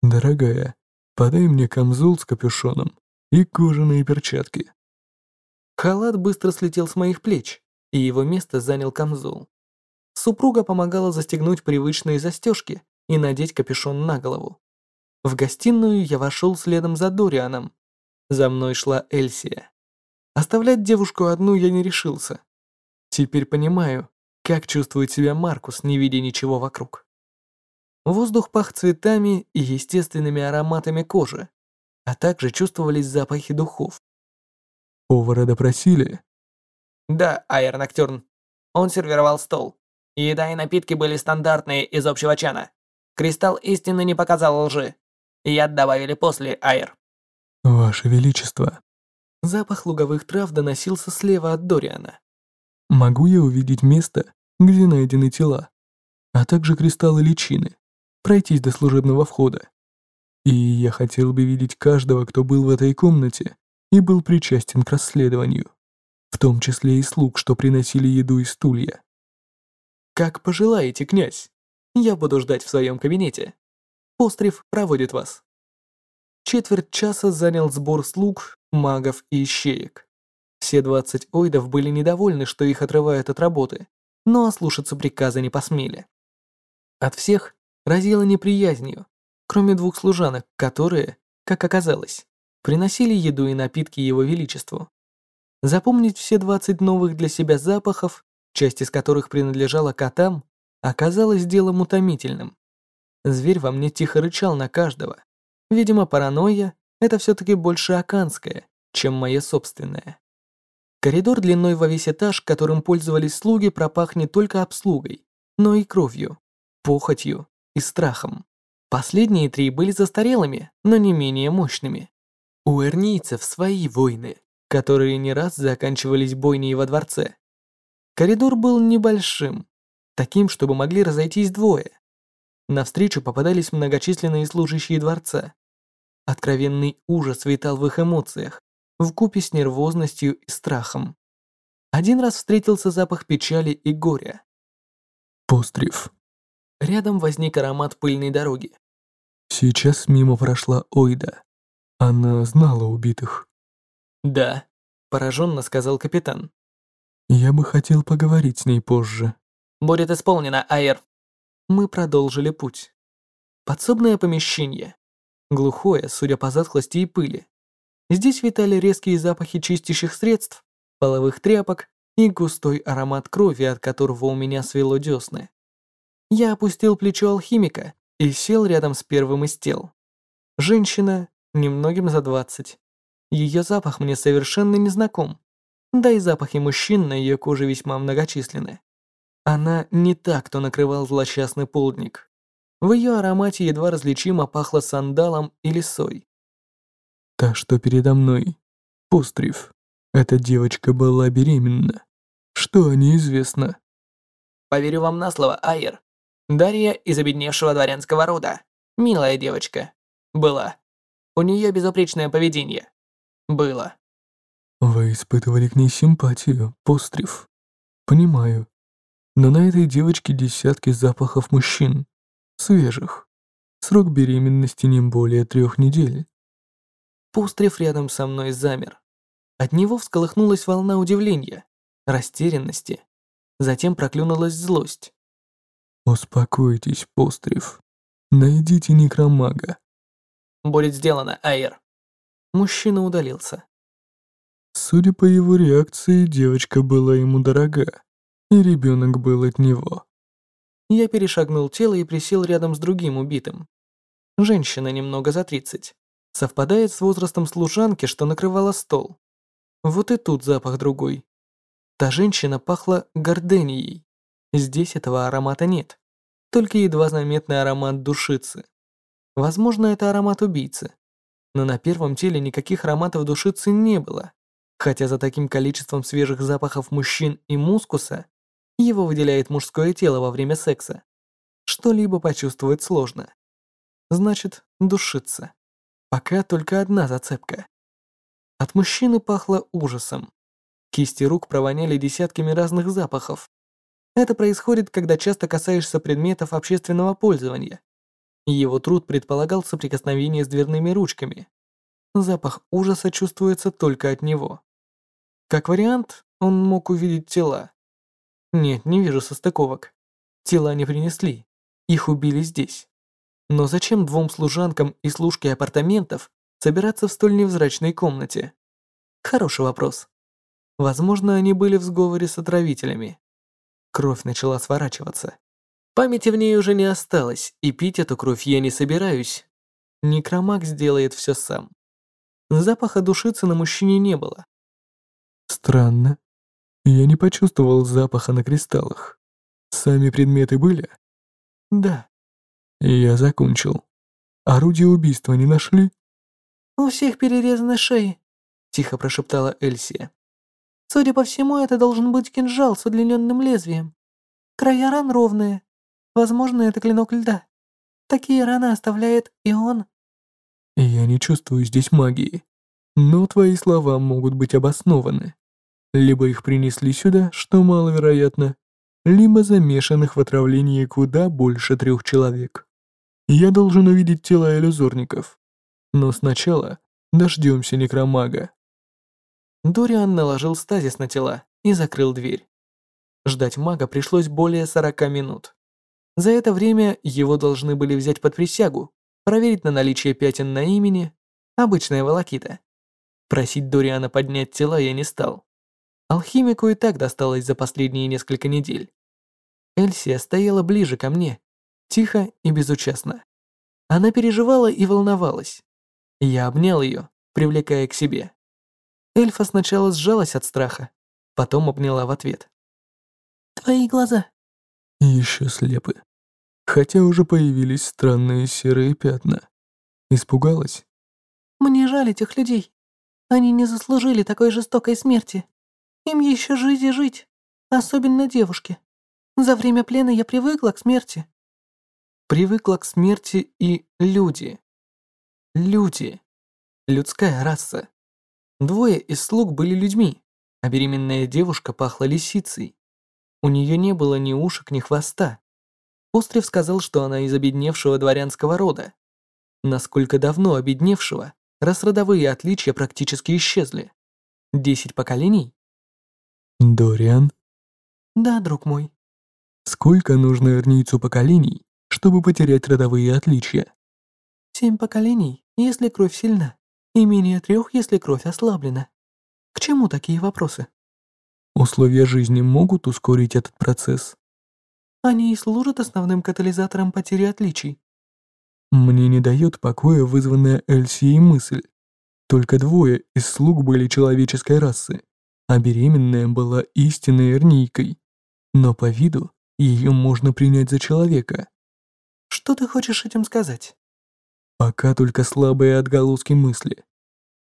Дорогая, подай мне камзол с капюшоном и кожаные перчатки. Халат быстро слетел с моих плеч, и его место занял камзол. Супруга помогала застегнуть привычные застежки и надеть капюшон на голову. В гостиную я вошел следом за Дорианом. За мной шла Эльсия. Оставлять девушку одну я не решился. Теперь понимаю, как чувствует себя Маркус, не видя ничего вокруг. Воздух пах цветами и естественными ароматами кожи, а также чувствовались запахи духов. Повара допросили? Да, Айр Ноктюрн. Он сервировал стол. Еда и напитки были стандартные из общего чана. Кристалл истины не показал лжи. Яд добавили после, Айр. Ваше Величество. Запах луговых трав доносился слева от Дориана. Могу я увидеть место, где найдены тела, а также кристаллы личины, пройтись до служебного входа. И я хотел бы видеть каждого, кто был в этой комнате и был причастен к расследованию, в том числе и слуг, что приносили еду и стулья. «Как пожелаете, князь. Я буду ждать в своем кабинете. Пострев проводит вас». Четверть часа занял сбор слуг, магов и ищеек. Все двадцать ойдов были недовольны, что их отрывают от работы, но ослушаться приказа не посмели. От всех разило неприязнью, кроме двух служанок, которые, как оказалось, приносили еду и напитки его величеству. Запомнить все двадцать новых для себя запахов часть из которых принадлежала котам, оказалось делом утомительным. Зверь во мне тихо рычал на каждого. Видимо, паранойя — это все-таки больше аканская, чем моя собственная. Коридор длиной во весь этаж, которым пользовались слуги, пропах не только обслугой, но и кровью, похотью и страхом. Последние три были застарелыми, но не менее мощными. У эрнийцев свои войны, которые не раз заканчивались бойней во дворце. Коридор был небольшим, таким, чтобы могли разойтись двое. Навстречу попадались многочисленные служащие дворца. Откровенный ужас витал в их эмоциях, вкупе с нервозностью и страхом. Один раз встретился запах печали и горя. Пострев. Рядом возник аромат пыльной дороги. Сейчас мимо прошла Ойда. Она знала убитых. Да, пораженно сказал капитан. Я бы хотел поговорить с ней позже. Будет исполнено, Айр. Мы продолжили путь. Подсобное помещение. Глухое, судя по затхлости и пыли. Здесь витали резкие запахи чистящих средств, половых тряпок и густой аромат крови, от которого у меня свело десны. Я опустил плечо алхимика и сел рядом с первым из тел. Женщина, немногим за двадцать. Ее запах мне совершенно не знаком да и запахи мужчин на ее коже весьма многочисленны. Она не та, кто накрывал злосчастный полдник. В ее аромате едва различимо пахло сандалом и лисой. Та, что передо мной, Пострев. Эта девочка была беременна. Что о ней известно? Поверю вам на слово, Айер. Дарья из обедневшего дворянского рода. Милая девочка. Была. У нее безупречное поведение. Было. Вы испытывали к ней симпатию, Пострев. Понимаю. Но на этой девочке десятки запахов мужчин. Свежих. Срок беременности не более трех недель. Пострев рядом со мной замер. От него всколыхнулась волна удивления, растерянности. Затем проклюнулась злость. Успокойтесь, Пострев. Найдите некромага. Будет сделано, Айр. Мужчина удалился. Судя по его реакции, девочка была ему дорога, и ребенок был от него. Я перешагнул тело и присел рядом с другим убитым. Женщина немного за тридцать. Совпадает с возрастом служанки, что накрывала стол. Вот и тут запах другой. Та женщина пахла горденией. Здесь этого аромата нет. Только едва заметный аромат душицы. Возможно, это аромат убийцы. Но на первом теле никаких ароматов душицы не было. Хотя за таким количеством свежих запахов мужчин и мускуса его выделяет мужское тело во время секса. Что-либо почувствовать сложно. Значит, душиться. Пока только одна зацепка. От мужчины пахло ужасом. Кисти рук провоняли десятками разных запахов. Это происходит, когда часто касаешься предметов общественного пользования. Его труд предполагал соприкосновение с дверными ручками. Запах ужаса чувствуется только от него. Как вариант, он мог увидеть тела. Нет, не вижу состыковок. Тела не принесли. Их убили здесь. Но зачем двум служанкам и служке апартаментов собираться в столь невзрачной комнате? Хороший вопрос. Возможно, они были в сговоре с отравителями. Кровь начала сворачиваться. Памяти в ней уже не осталось, и пить эту кровь я не собираюсь. Некромаг сделает все сам. Запаха душицы на мужчине не было. Странно. Я не почувствовал запаха на кристаллах. Сами предметы были? Да. Я закончил. Орудие убийства не нашли? У всех перерезаны шеи, тихо прошептала Эльсия. Судя по всему, это должен быть кинжал с удлиненным лезвием. Края ран ровные. Возможно, это клинок льда. Такие раны оставляет и он. Я не чувствую здесь магии. Но твои слова могут быть обоснованы. Либо их принесли сюда, что маловероятно, либо замешанных в отравлении куда больше трех человек. Я должен увидеть тела иллюзорников. Но сначала дождемся некромага. Дориан наложил стазис на тела и закрыл дверь. Ждать мага пришлось более 40 минут. За это время его должны были взять под присягу, проверить на наличие пятен на имени, обычная волокита. Просить Дориана поднять тела я не стал. Алхимику и так досталось за последние несколько недель. Эльсия стояла ближе ко мне, тихо и безучастно. Она переживала и волновалась. Я обнял ее, привлекая к себе. Эльфа сначала сжалась от страха, потом обняла в ответ. «Твои глаза». Еще слепы. Хотя уже появились странные серые пятна. Испугалась? «Мне жаль этих людей. Они не заслужили такой жестокой смерти. Им еще жить и жить, особенно девушки. За время плена я привыкла к смерти. Привыкла к смерти и люди. Люди. Людская раса. Двое из слуг были людьми, а беременная девушка пахла лисицей. У нее не было ни ушек, ни хвоста. Острев сказал, что она из обедневшего дворянского рода. Насколько давно обедневшего, раз родовые отличия практически исчезли. Десять поколений? Дориан? Да, друг мой. Сколько нужно верницу поколений, чтобы потерять родовые отличия? Семь поколений, если кровь сильна, и менее трех, если кровь ослаблена. К чему такие вопросы? Условия жизни могут ускорить этот процесс. Они и служат основным катализатором потери отличий. Мне не дает покоя вызванная Эльсией мысль. Только двое из слуг были человеческой расы а беременная была истинной эрнийкой. Но по виду ее можно принять за человека. Что ты хочешь этим сказать? Пока только слабые отголоски мысли.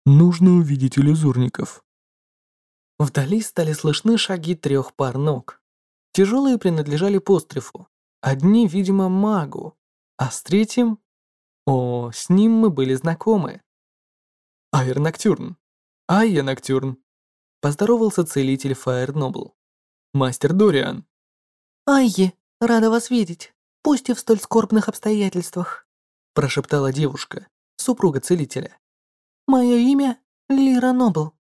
Нужно увидеть иллюзорников. Вдали стали слышны шаги трех пар ног. Тяжелые принадлежали пострифу. Одни, видимо, магу, а с третьим... О, с ним мы были знакомы. Айр Ноктюрн. Айя Ноктюрн. Поздоровался целитель Фаер Нобл. «Мастер Дориан». «Айи, рада вас видеть, пусть и в столь скорбных обстоятельствах», прошептала девушка, супруга целителя. «Мое имя Лира Нобл».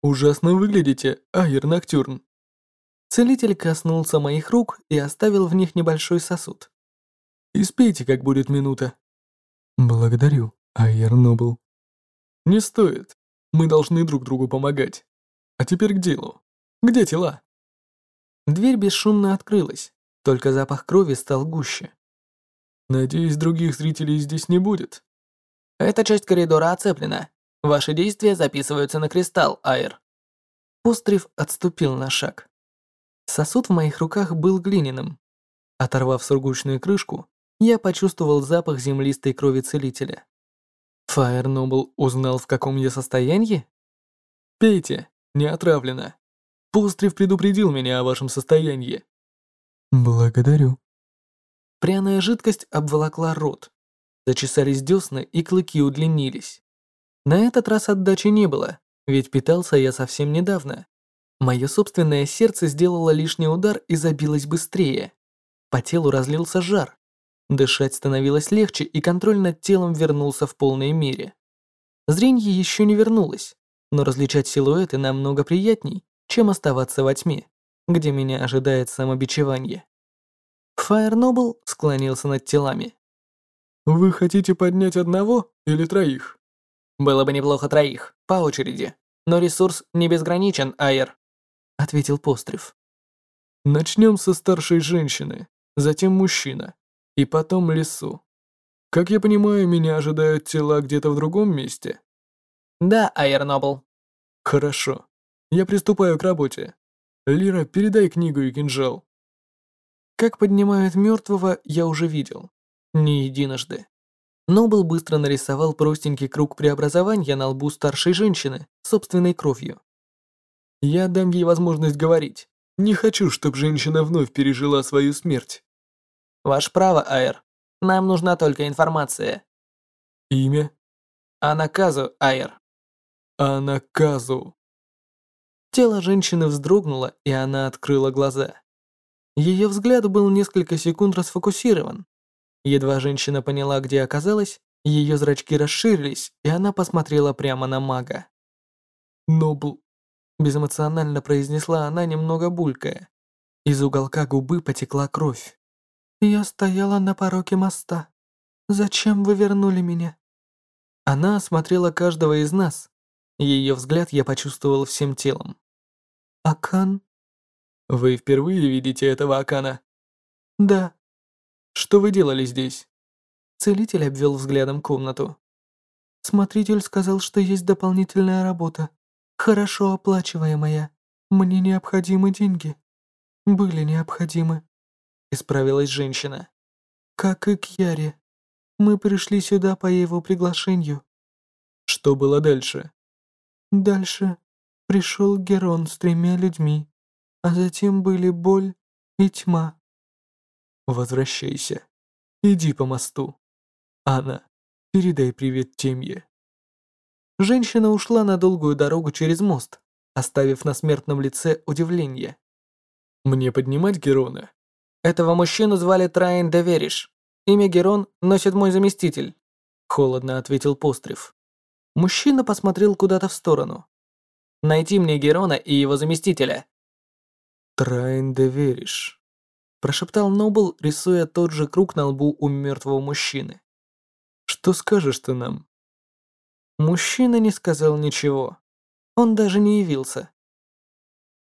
«Ужасно выглядите, Айр Ноктюрн». Целитель коснулся моих рук и оставил в них небольшой сосуд. «Испейте, как будет минута». «Благодарю, Айер Нобл». «Не стоит. Мы должны друг другу помогать. А теперь к делу. Где тела? Дверь бесшумно открылась, только запах крови стал гуще. Надеюсь, других зрителей здесь не будет. Эта часть коридора оцеплена. Ваши действия записываются на кристалл, Айр. Острев отступил на шаг. Сосуд в моих руках был глиняным. Оторвав сургучную крышку, я почувствовал запах землистой крови целителя. Фаер Нобл узнал, в каком я состоянии? Пейте, не отравлено. Пострев предупредил меня о вашем состоянии. Благодарю. Пряная жидкость обволокла рот. Зачесались десны и клыки удлинились. На этот раз отдачи не было, Ведь питался я совсем недавно. Мое собственное сердце сделало лишний удар и забилось быстрее. По телу разлился жар. Дышать становилось легче, и контроль над телом вернулся в полной мере. Зрение еще не вернулось, но различать силуэты намного приятней, чем оставаться во тьме, где меня ожидает самобичевание. Фаер Нобл склонился над телами. «Вы хотите поднять одного или троих?» «Было бы неплохо троих, по очереди. Но ресурс не безграничен, Айер», — ответил Пострев. «Начнем со старшей женщины, затем мужчина, и потом лесу. Как я понимаю, меня ожидают тела где-то в другом месте?» «Да, Айер Нобл». «Хорошо. Я приступаю к работе. Лира, передай книгу и кинжал». Как поднимают мертвого, я уже видел. Не единожды. Нобл быстро нарисовал простенький круг преобразования на лбу старшей женщины собственной кровью. «Я дам ей возможность говорить. Не хочу, чтобы женщина вновь пережила свою смерть». «Ваше право, Айр. Нам нужна только информация». «Имя?» «Анаказу, Айр». «Анаказу». Тело женщины вздрогнуло, и она открыла глаза. Ее взгляд был несколько секунд расфокусирован. Едва женщина поняла, где оказалась, ее зрачки расширились, и она посмотрела прямо на мага. «Нобл», — безэмоционально произнесла она, немного булькая. Из уголка губы потекла кровь. «Я стояла на пороге моста. Зачем вы вернули меня?» Она осмотрела каждого из нас. Ее взгляд я почувствовал всем телом. «Акан?» Вы впервые видите этого Акана? Да. Что вы делали здесь? Целитель обвел взглядом комнату. Смотритель сказал, что есть дополнительная работа, хорошо оплачиваемая. Мне необходимы деньги. Были необходимы. Исправилась женщина. Как и к Яре. Мы пришли сюда по его приглашению. Что было дальше? Дальше пришел Герон с тремя людьми а затем были боль и тьма. Возвращайся. Иди по мосту. Анна, передай привет Темье. Женщина ушла на долгую дорогу через мост, оставив на смертном лице удивление. Мне поднимать Герона? Этого мужчину звали Траин Довериш. Имя Герон носит мой заместитель. Холодно ответил Пострев. Мужчина посмотрел куда-то в сторону. Найти мне Герона и его заместителя. Трайн веришь? прошептал Нобл, рисуя тот же круг на лбу у мертвого мужчины. «Что скажешь ты нам?» Мужчина не сказал ничего. Он даже не явился.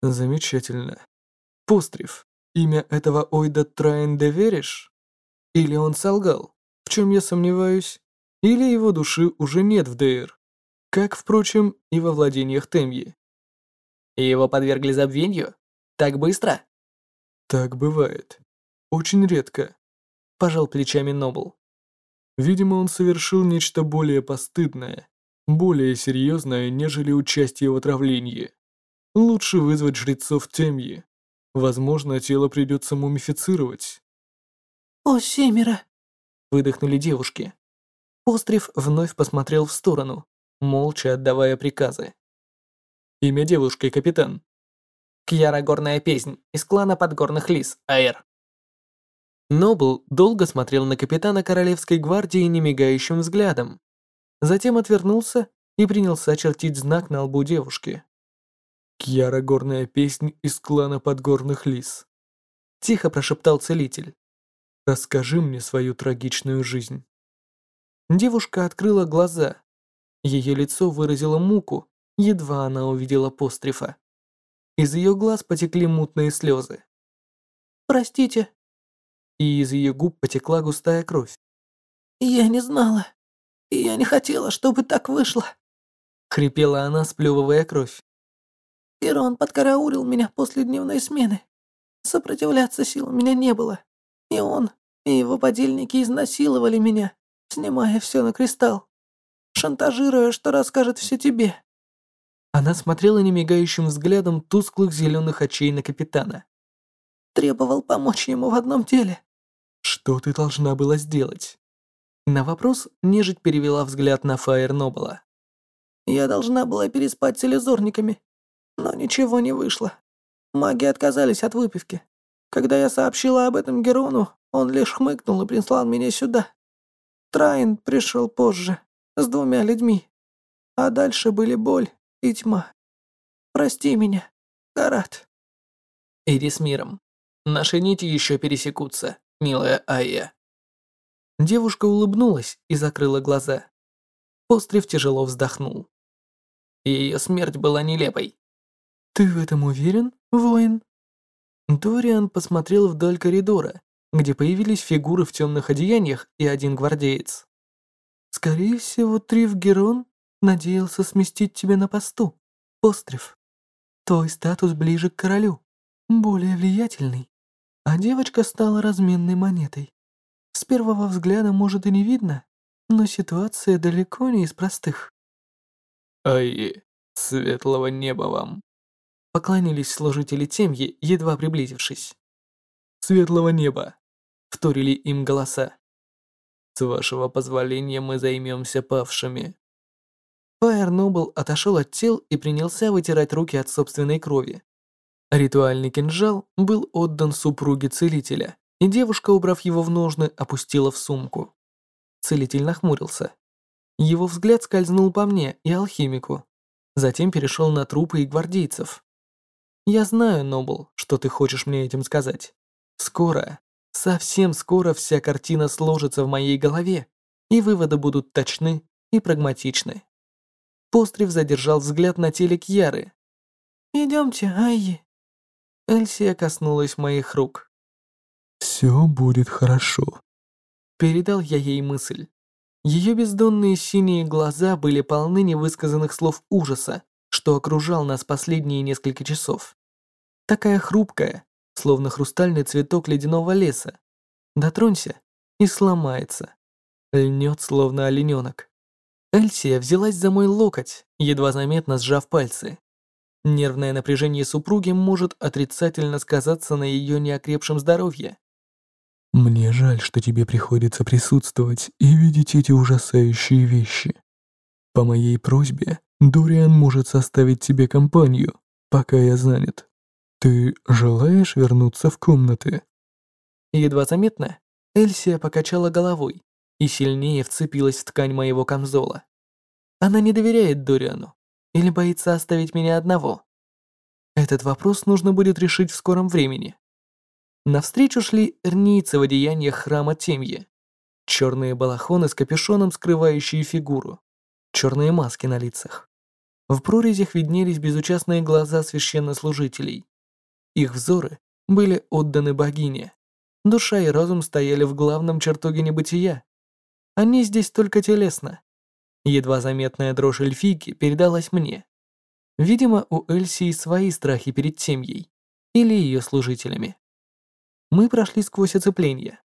«Замечательно. Пострев, имя этого Ойда Трайн веришь? Или он солгал, в чем я сомневаюсь, или его души уже нет в ДР, как, впрочем, и во владениях Темьи?» «И его подвергли забвению?» Так быстро? Так бывает. Очень редко. Пожал плечами Нобл. Видимо, он совершил нечто более постыдное, более серьезное, нежели участие в отравлении. Лучше вызвать жрецов Темьи. Возможно, тело придется мумифицировать. «О, семеро!» — выдохнули девушки. Острев вновь посмотрел в сторону, молча отдавая приказы. «Имя девушки, капитан?» Кьяра Горная Песнь из клана Подгорных Лис, Аэр. Нобл долго смотрел на капитана Королевской гвардии немигающим взглядом. Затем отвернулся и принялся чертить знак на лбу девушки. «Кьяра Горная Песнь из клана Подгорных Лис», — тихо прошептал целитель. «Расскажи мне свою трагичную жизнь». Девушка открыла глаза. Ее лицо выразило муку, едва она увидела пострифа. Из ее глаз потекли мутные слезы. «Простите». И из ее губ потекла густая кровь. «Я не знала. Я не хотела, чтобы так вышло». Хрипела она, сплевывая кровь. Герон подкараулил меня после дневной смены. Сопротивляться сил у меня не было. И он, и его подельники изнасиловали меня, снимая все на кристалл, шантажируя, что расскажет все тебе. Она смотрела немигающим взглядом тусклых зеленых очей на капитана. Требовал помочь ему в одном деле. Что ты должна была сделать? На вопрос нежить перевела взгляд на Фаер Нобла. Я должна была переспать с иллюзорниками, но ничего не вышло. Маги отказались от выпивки. Когда я сообщила об этом Герону, он лишь хмыкнул и прислал меня сюда. Трайн пришел позже, с двумя людьми. А дальше были боль и тьма. Прости меня, Карат. Иди с миром. Наши нити еще пересекутся, милая Айя. Девушка улыбнулась и закрыла глаза. Пострев тяжело вздохнул. Ее смерть была нелепой. «Ты в этом уверен, воин?» Дориан посмотрел вдоль коридора, где появились фигуры в темных одеяниях и один гвардеец. «Скорее всего, Трив Герон надеялся сместить тебя на посту, Пострев. Твой статус ближе к королю, более влиятельный, а девочка стала разменной монетой. С первого взгляда, может, и не видно, но ситуация далеко не из простых». «Ай, светлого неба вам!» Поклонились служители темьи, едва приблизившись. «Светлого неба!» — вторили им голоса. «С вашего позволения мы займемся павшими». Фаер Нобл отошел от тел и принялся вытирать руки от собственной крови. Ритуальный кинжал был отдан супруге целителя, и девушка, убрав его в ножны, опустила в сумку. Целитель нахмурился. Его взгляд скользнул по мне и алхимику, затем перешел на трупы и гвардейцев. Я знаю, Нобл, что ты хочешь мне этим сказать. Скоро, совсем скоро вся картина сложится в моей голове, и выводы будут точны и прагматичны. Пострев задержал взгляд на теле Кьяры. «Идемте, Айи». Эльсия коснулась моих рук. «Все будет хорошо», — передал я ей мысль. Ее бездонные синие глаза были полны невысказанных слов ужаса, что окружал нас последние несколько часов. Такая хрупкая, словно хрустальный цветок ледяного леса. Дотронься и сломается. Льнет, словно олененок. Эльсия взялась за мой локоть, едва заметно сжав пальцы. Нервное напряжение супруги может отрицательно сказаться на ее неокрепшем здоровье. «Мне жаль, что тебе приходится присутствовать и видеть эти ужасающие вещи. По моей просьбе Дориан может составить тебе компанию, пока я занят. Ты желаешь вернуться в комнаты?» Едва заметно, Эльсия покачала головой и сильнее вцепилась в ткань моего камзола. Она не доверяет Дориану или боится оставить меня одного. Этот вопрос нужно будет решить в скором времени. Навстречу шли эрнийцы в одеяниях храма Темьи. Черные балахоны с капюшоном, скрывающие фигуру черные маски на лицах. В прорезях виднелись безучастные глаза священнослужителей. Их взоры были отданы богине. Душа и разум стояли в главном чертоге небытия. Они здесь только телесно. Едва заметная дрожь эльфийки передалась мне. Видимо, у Эльсии свои страхи перед семьей или ее служителями. Мы прошли сквозь оцепление.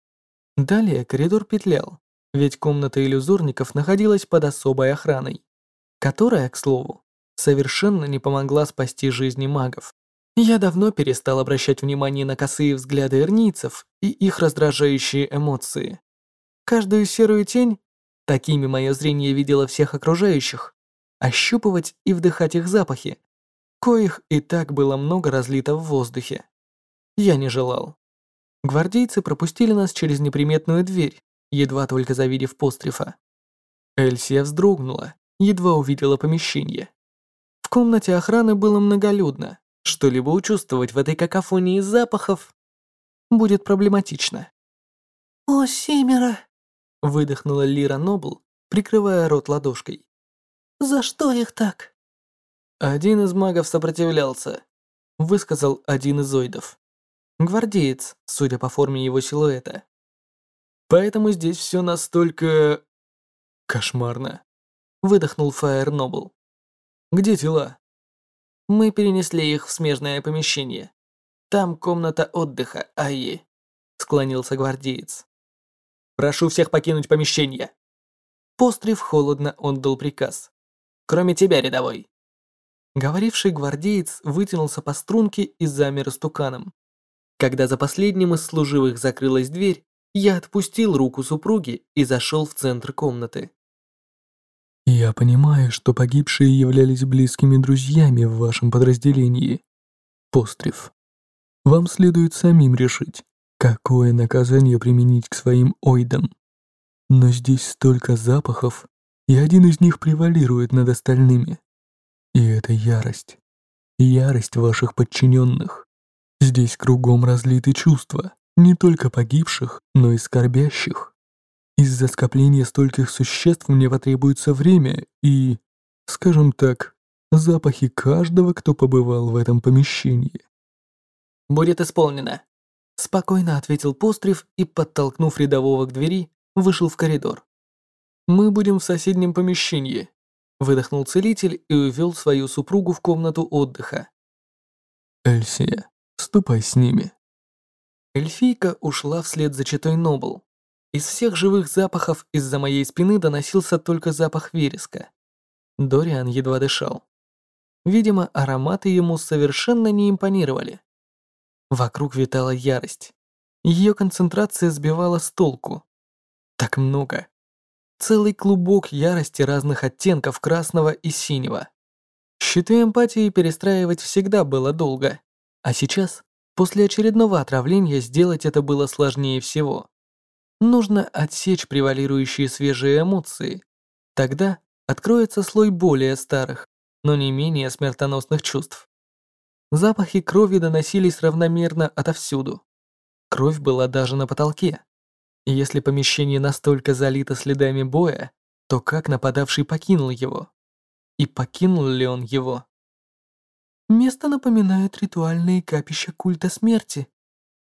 Далее коридор петлял, ведь комната иллюзорников находилась под особой охраной, которая, к слову, совершенно не помогла спасти жизни магов. Я давно перестал обращать внимание на косые взгляды эрнийцев и их раздражающие эмоции. Каждую серую тень, такими мое зрение видело всех окружающих, ощупывать и вдыхать их запахи, коих и так было много разлито в воздухе. Я не желал. Гвардейцы пропустили нас через неприметную дверь, едва только завидев пострифа. Эльсия вздрогнула, едва увидела помещение. В комнате охраны было многолюдно. Что-либо учувствовать в этой какофонии запахов будет проблематично. «О, семеро!» — выдохнула Лира Нобл, прикрывая рот ладошкой. «За что их так?» Один из магов сопротивлялся, высказал один из зоидов. Гвардеец, судя по форме его силуэта. Поэтому здесь все настолько... кошмарно. Выдохнул Фаер Нобл. Где тела? Мы перенесли их в смежное помещение. Там комната отдыха, Айи. Склонился гвардеец. Прошу всех покинуть помещение. Пострев холодно отдал приказ. Кроме тебя, рядовой. Говоривший гвардеец вытянулся по струнке и замер стуканом. Когда за последним из служивых закрылась дверь, я отпустил руку супруги и зашел в центр комнаты. Я понимаю, что погибшие являлись близкими друзьями в вашем подразделении. Пострев. Вам следует самим решить, какое наказание применить к своим ойдам. Но здесь столько запахов, и один из них превалирует над остальными. И это ярость. Ярость ваших подчиненных. Здесь кругом разлиты чувства, не только погибших, но и скорбящих. Из-за скопления стольких существ мне потребуется время и, скажем так, запахи каждого, кто побывал в этом помещении. «Будет исполнено», — спокойно ответил Пострев и, подтолкнув рядового к двери, вышел в коридор. «Мы будем в соседнем помещении», — выдохнул целитель и увел свою супругу в комнату отдыха. «Эльсия, ступай с ними». Эльфийка ушла вслед за читой Нобл. Из всех живых запахов из-за моей спины доносился только запах вереска. Дориан едва дышал. Видимо, ароматы ему совершенно не импонировали. Вокруг витала ярость. Ее концентрация сбивала с толку. Так много. Целый клубок ярости разных оттенков красного и синего. Щиты эмпатии перестраивать всегда было долго, а сейчас, после очередного отравления, сделать это было сложнее всего. Нужно отсечь превалирующие свежие эмоции. Тогда откроется слой более старых, но не менее смертоносных чувств. Запахи крови доносились равномерно отовсюду. Кровь была даже на потолке. Если помещение настолько залито следами боя, то как нападавший покинул его? И покинул ли он его? Место напоминает ритуальные капища культа смерти.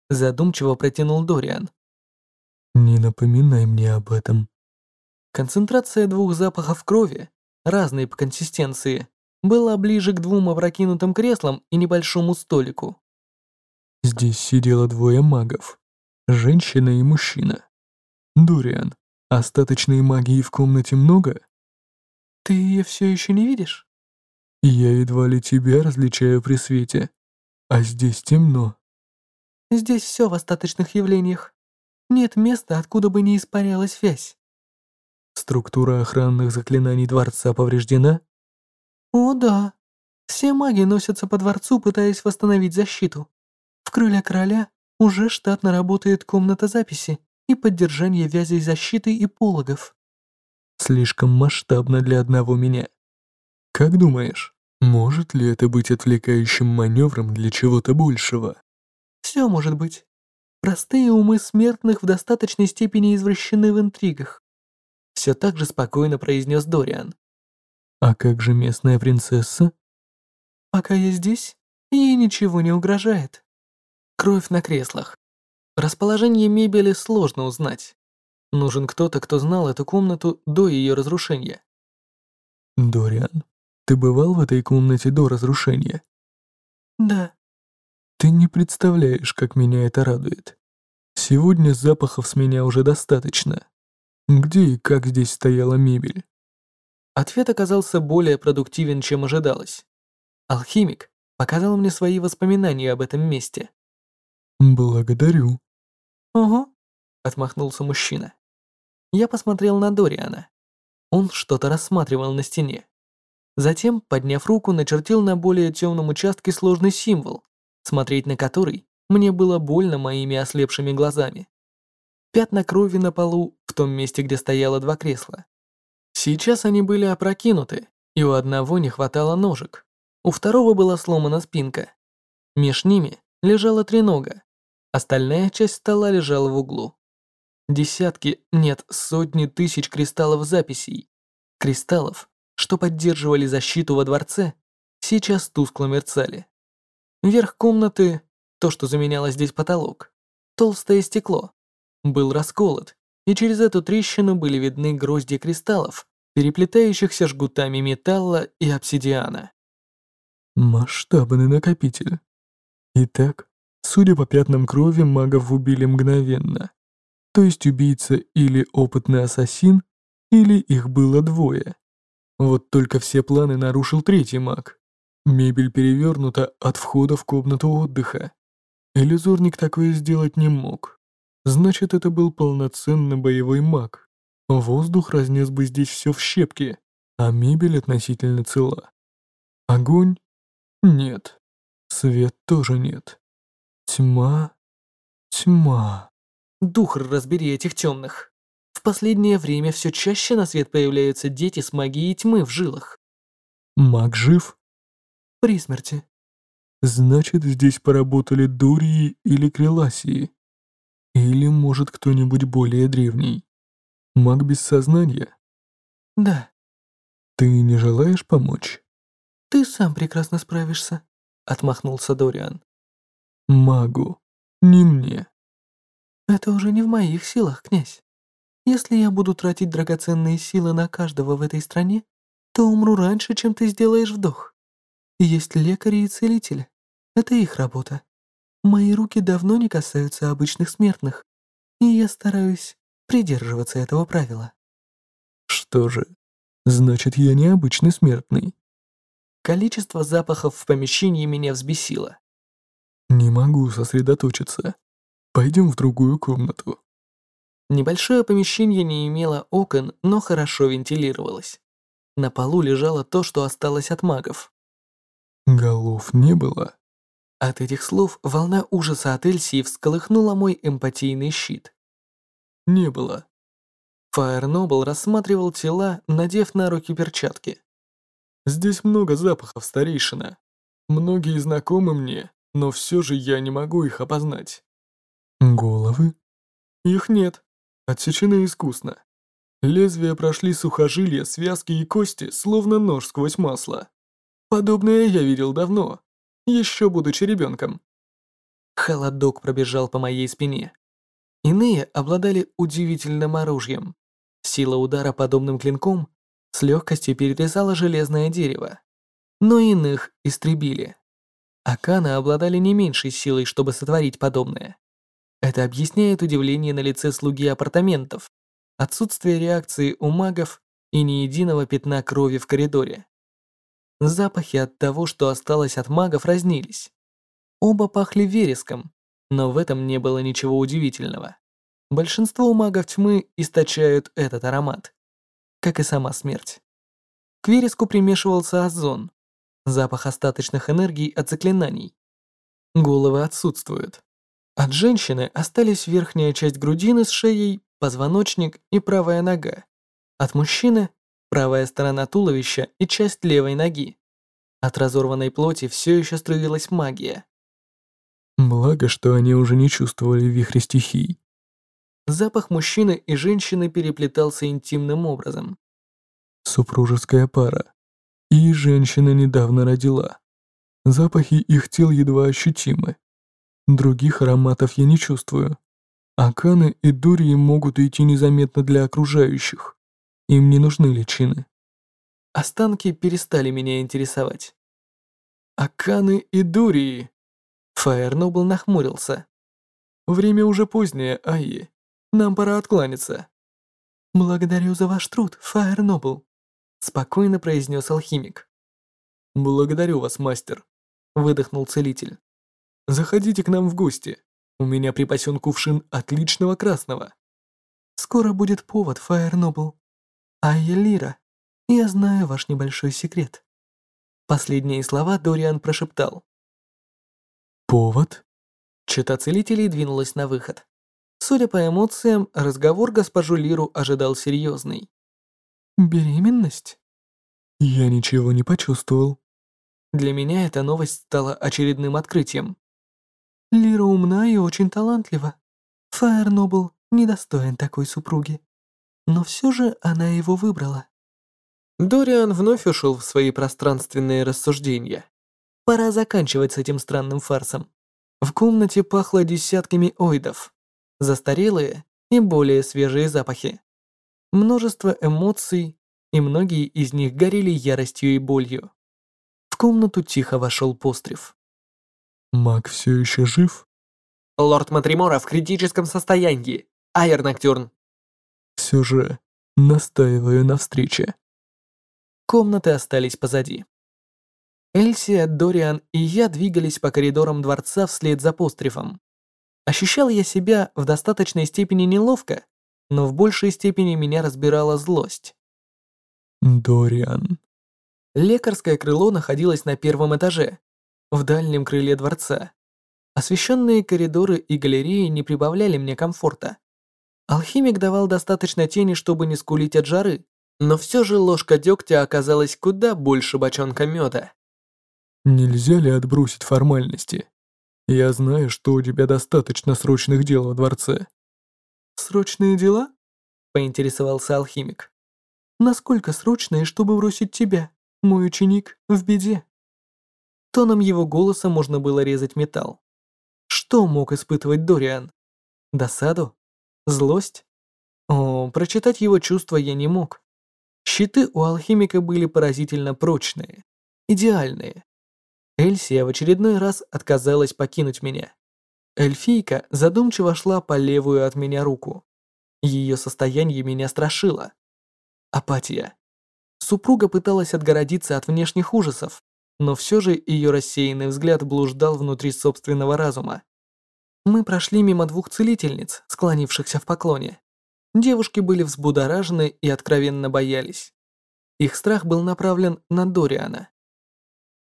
Задумчиво протянул Дориан. Не напоминай мне об этом. Концентрация двух запахов крови, разные по консистенции, была ближе к двум опрокинутым креслам и небольшому столику. Здесь сидело двое магов. Женщина и мужчина. Дуриан, остаточной магии в комнате много? Ты ее все еще не видишь? Я едва ли тебя различаю при свете. А здесь темно. Здесь все в остаточных явлениях. Нет места, откуда бы не испарялась вязь. Структура охранных заклинаний дворца повреждена? О, да. Все маги носятся по дворцу, пытаясь восстановить защиту. В крыле короля уже штатно работает комната записи и поддержания вязей защиты и пологов. Слишком масштабно для одного меня. Как думаешь, может ли это быть отвлекающим маневром для чего-то большего? Все может быть. Простые умы смертных в достаточной степени извращены в интригах. Все так же спокойно произнес Дориан. А как же местная принцесса? Пока я здесь, ей ничего не угрожает. Кровь на креслах. Расположение мебели сложно узнать. Нужен кто-то, кто знал эту комнату до ее разрушения. Дориан, ты бывал в этой комнате до разрушения? Да. Ты не представляешь, как меня это радует. Сегодня запахов с меня уже достаточно. Где и как здесь стояла мебель? Ответ оказался более продуктивен, чем ожидалось. Алхимик показал мне свои воспоминания об этом месте. Благодарю. Ого, отмахнулся мужчина. Я посмотрел на Дориана. Он что-то рассматривал на стене. Затем, подняв руку, начертил на более темном участке сложный символ, смотреть на который мне было больно моими ослепшими глазами. Пятна крови на полу в том месте, где стояло два кресла. Сейчас они были опрокинуты, и у одного не хватало ножек, у второго была сломана спинка. Меж ними лежала тренога, остальная часть стола лежала в углу. Десятки, нет, сотни тысяч кристаллов записей. Кристаллов, что поддерживали защиту во дворце, сейчас тускло мерцали. Верх комнаты, то, что заменяло здесь потолок, толстое стекло, был расколот, и через эту трещину были видны грозди кристаллов, переплетающихся жгутами металла и обсидиана. Масштабный накопитель. Итак, судя по пятнам крови, магов убили мгновенно. То есть убийца или опытный ассасин, или их было двое. Вот только все планы нарушил третий маг. Мебель перевернута от входа в комнату отдыха. Иллюзорник такое сделать не мог. Значит, это был полноценный боевой маг. Воздух разнес бы здесь все в щепки, а мебель относительно цела. Огонь? Нет. Свет тоже нет. Тьма? Тьма. Дух разбери этих темных. В последнее время все чаще на свет появляются дети с магией тьмы в жилах. Маг жив? При смерти. Значит, здесь поработали Дурии или Креласии. Или, может, кто-нибудь более древний. Маг без сознания? Да. Ты не желаешь помочь? Ты сам прекрасно справишься, отмахнулся Дориан. Магу, не мне. Это уже не в моих силах, князь. Если я буду тратить драгоценные силы на каждого в этой стране, то умру раньше, чем ты сделаешь вдох. Есть лекари и целители. Это их работа. Мои руки давно не касаются обычных смертных, и я стараюсь придерживаться этого правила. Что же, значит, я необычный смертный. Количество запахов в помещении меня взбесило. Не могу сосредоточиться. Пойдем в другую комнату. Небольшое помещение не имело окон, но хорошо вентилировалось. На полу лежало то, что осталось от магов. Голов не было. От этих слов волна ужаса от Эльсии всколыхнула мой эмпатийный щит. Не было. Фаер Нобл рассматривал тела, надев на руки перчатки. Здесь много запахов, старейшина. Многие знакомы мне, но все же я не могу их опознать. Головы? Их нет. Отсечены искусно. Лезвия прошли сухожилия, связки и кости, словно нож сквозь масло. Подобное я видел давно, еще будучи ребенком. Холодок пробежал по моей спине. Иные обладали удивительным оружием. Сила удара подобным клинком с легкостью перерезала железное дерево. Но иных истребили. Аканы обладали не меньшей силой, чтобы сотворить подобное. Это объясняет удивление на лице слуги апартаментов, отсутствие реакции у магов и ни единого пятна крови в коридоре. Запахи от того, что осталось от магов, разнились. Оба пахли вереском, но в этом не было ничего удивительного. Большинство магов тьмы источают этот аромат, как и сама смерть. К вереску примешивался озон, запах остаточных энергий от заклинаний. Головы отсутствуют. От женщины остались верхняя часть грудины с шеей, позвоночник и правая нога. От мужчины правая сторона туловища и часть левой ноги. От разорванной плоти все еще струилась магия. Благо, что они уже не чувствовали вихри стихий. Запах мужчины и женщины переплетался интимным образом. Супружеская пара. И женщина недавно родила. Запахи их тел едва ощутимы. Других ароматов я не чувствую. Аканы и Дурии могут идти незаметно для окружающих. Им не нужны личины. Останки перестали меня интересовать. Аканы и Дурии. Фаернобл нахмурился. Время уже позднее, Айи. Нам пора откланяться. Благодарю за ваш труд, Фаернобл. Спокойно произнес алхимик. Благодарю вас, мастер. Выдохнул целитель. Заходите к нам в гости. У меня припасен кувшин отличного красного. Скоро будет повод, Фаернобл. Айя Лира, я знаю ваш небольшой секрет. Последние слова Дориан прошептал. Повод? Чита целителей двинулась на выход. Судя по эмоциям, разговор госпожу Лиру ожидал серьезный. Беременность? Я ничего не почувствовал. Для меня эта новость стала очередным открытием. Лира умна и очень талантлива. Фаернобл недостоин такой супруги но все же она его выбрала. Дориан вновь ушел в свои пространственные рассуждения. Пора заканчивать с этим странным фарсом. В комнате пахло десятками ойдов. Застарелые и более свежие запахи. Множество эмоций, и многие из них горели яростью и болью. В комнату тихо вошел пострев. Маг все еще жив? Лорд Матримора в критическом состоянии. Айр Ноктюрн, все же настаиваю на встрече. Комнаты остались позади. Эльсия, Дориан и я двигались по коридорам дворца вслед за пострифом. Ощущал я себя в достаточной степени неловко, но в большей степени меня разбирала злость. Дориан. Лекарское крыло находилось на первом этаже, в дальнем крыле дворца. Освещенные коридоры и галереи не прибавляли мне комфорта. Алхимик давал достаточно тени, чтобы не скулить от жары, но все же ложка дегтя оказалась куда больше бочонка меда. Нельзя ли отбросить формальности? Я знаю, что у тебя достаточно срочных дел во дворце. Срочные дела? Поинтересовался алхимик. Насколько срочные, чтобы бросить тебя, мой ученик, в беде? Тоном его голоса можно было резать металл. Что мог испытывать Дориан? Досаду? Злость? О, прочитать его чувства я не мог. Щиты у алхимика были поразительно прочные, идеальные. Эльсия в очередной раз отказалась покинуть меня. Эльфийка задумчиво шла по левую от меня руку. Ее состояние меня страшило. Апатия. Супруга пыталась отгородиться от внешних ужасов, но все же ее рассеянный взгляд блуждал внутри собственного разума. Мы прошли мимо двух целительниц, склонившихся в поклоне. Девушки были взбудоражены и откровенно боялись. Их страх был направлен на Дориана.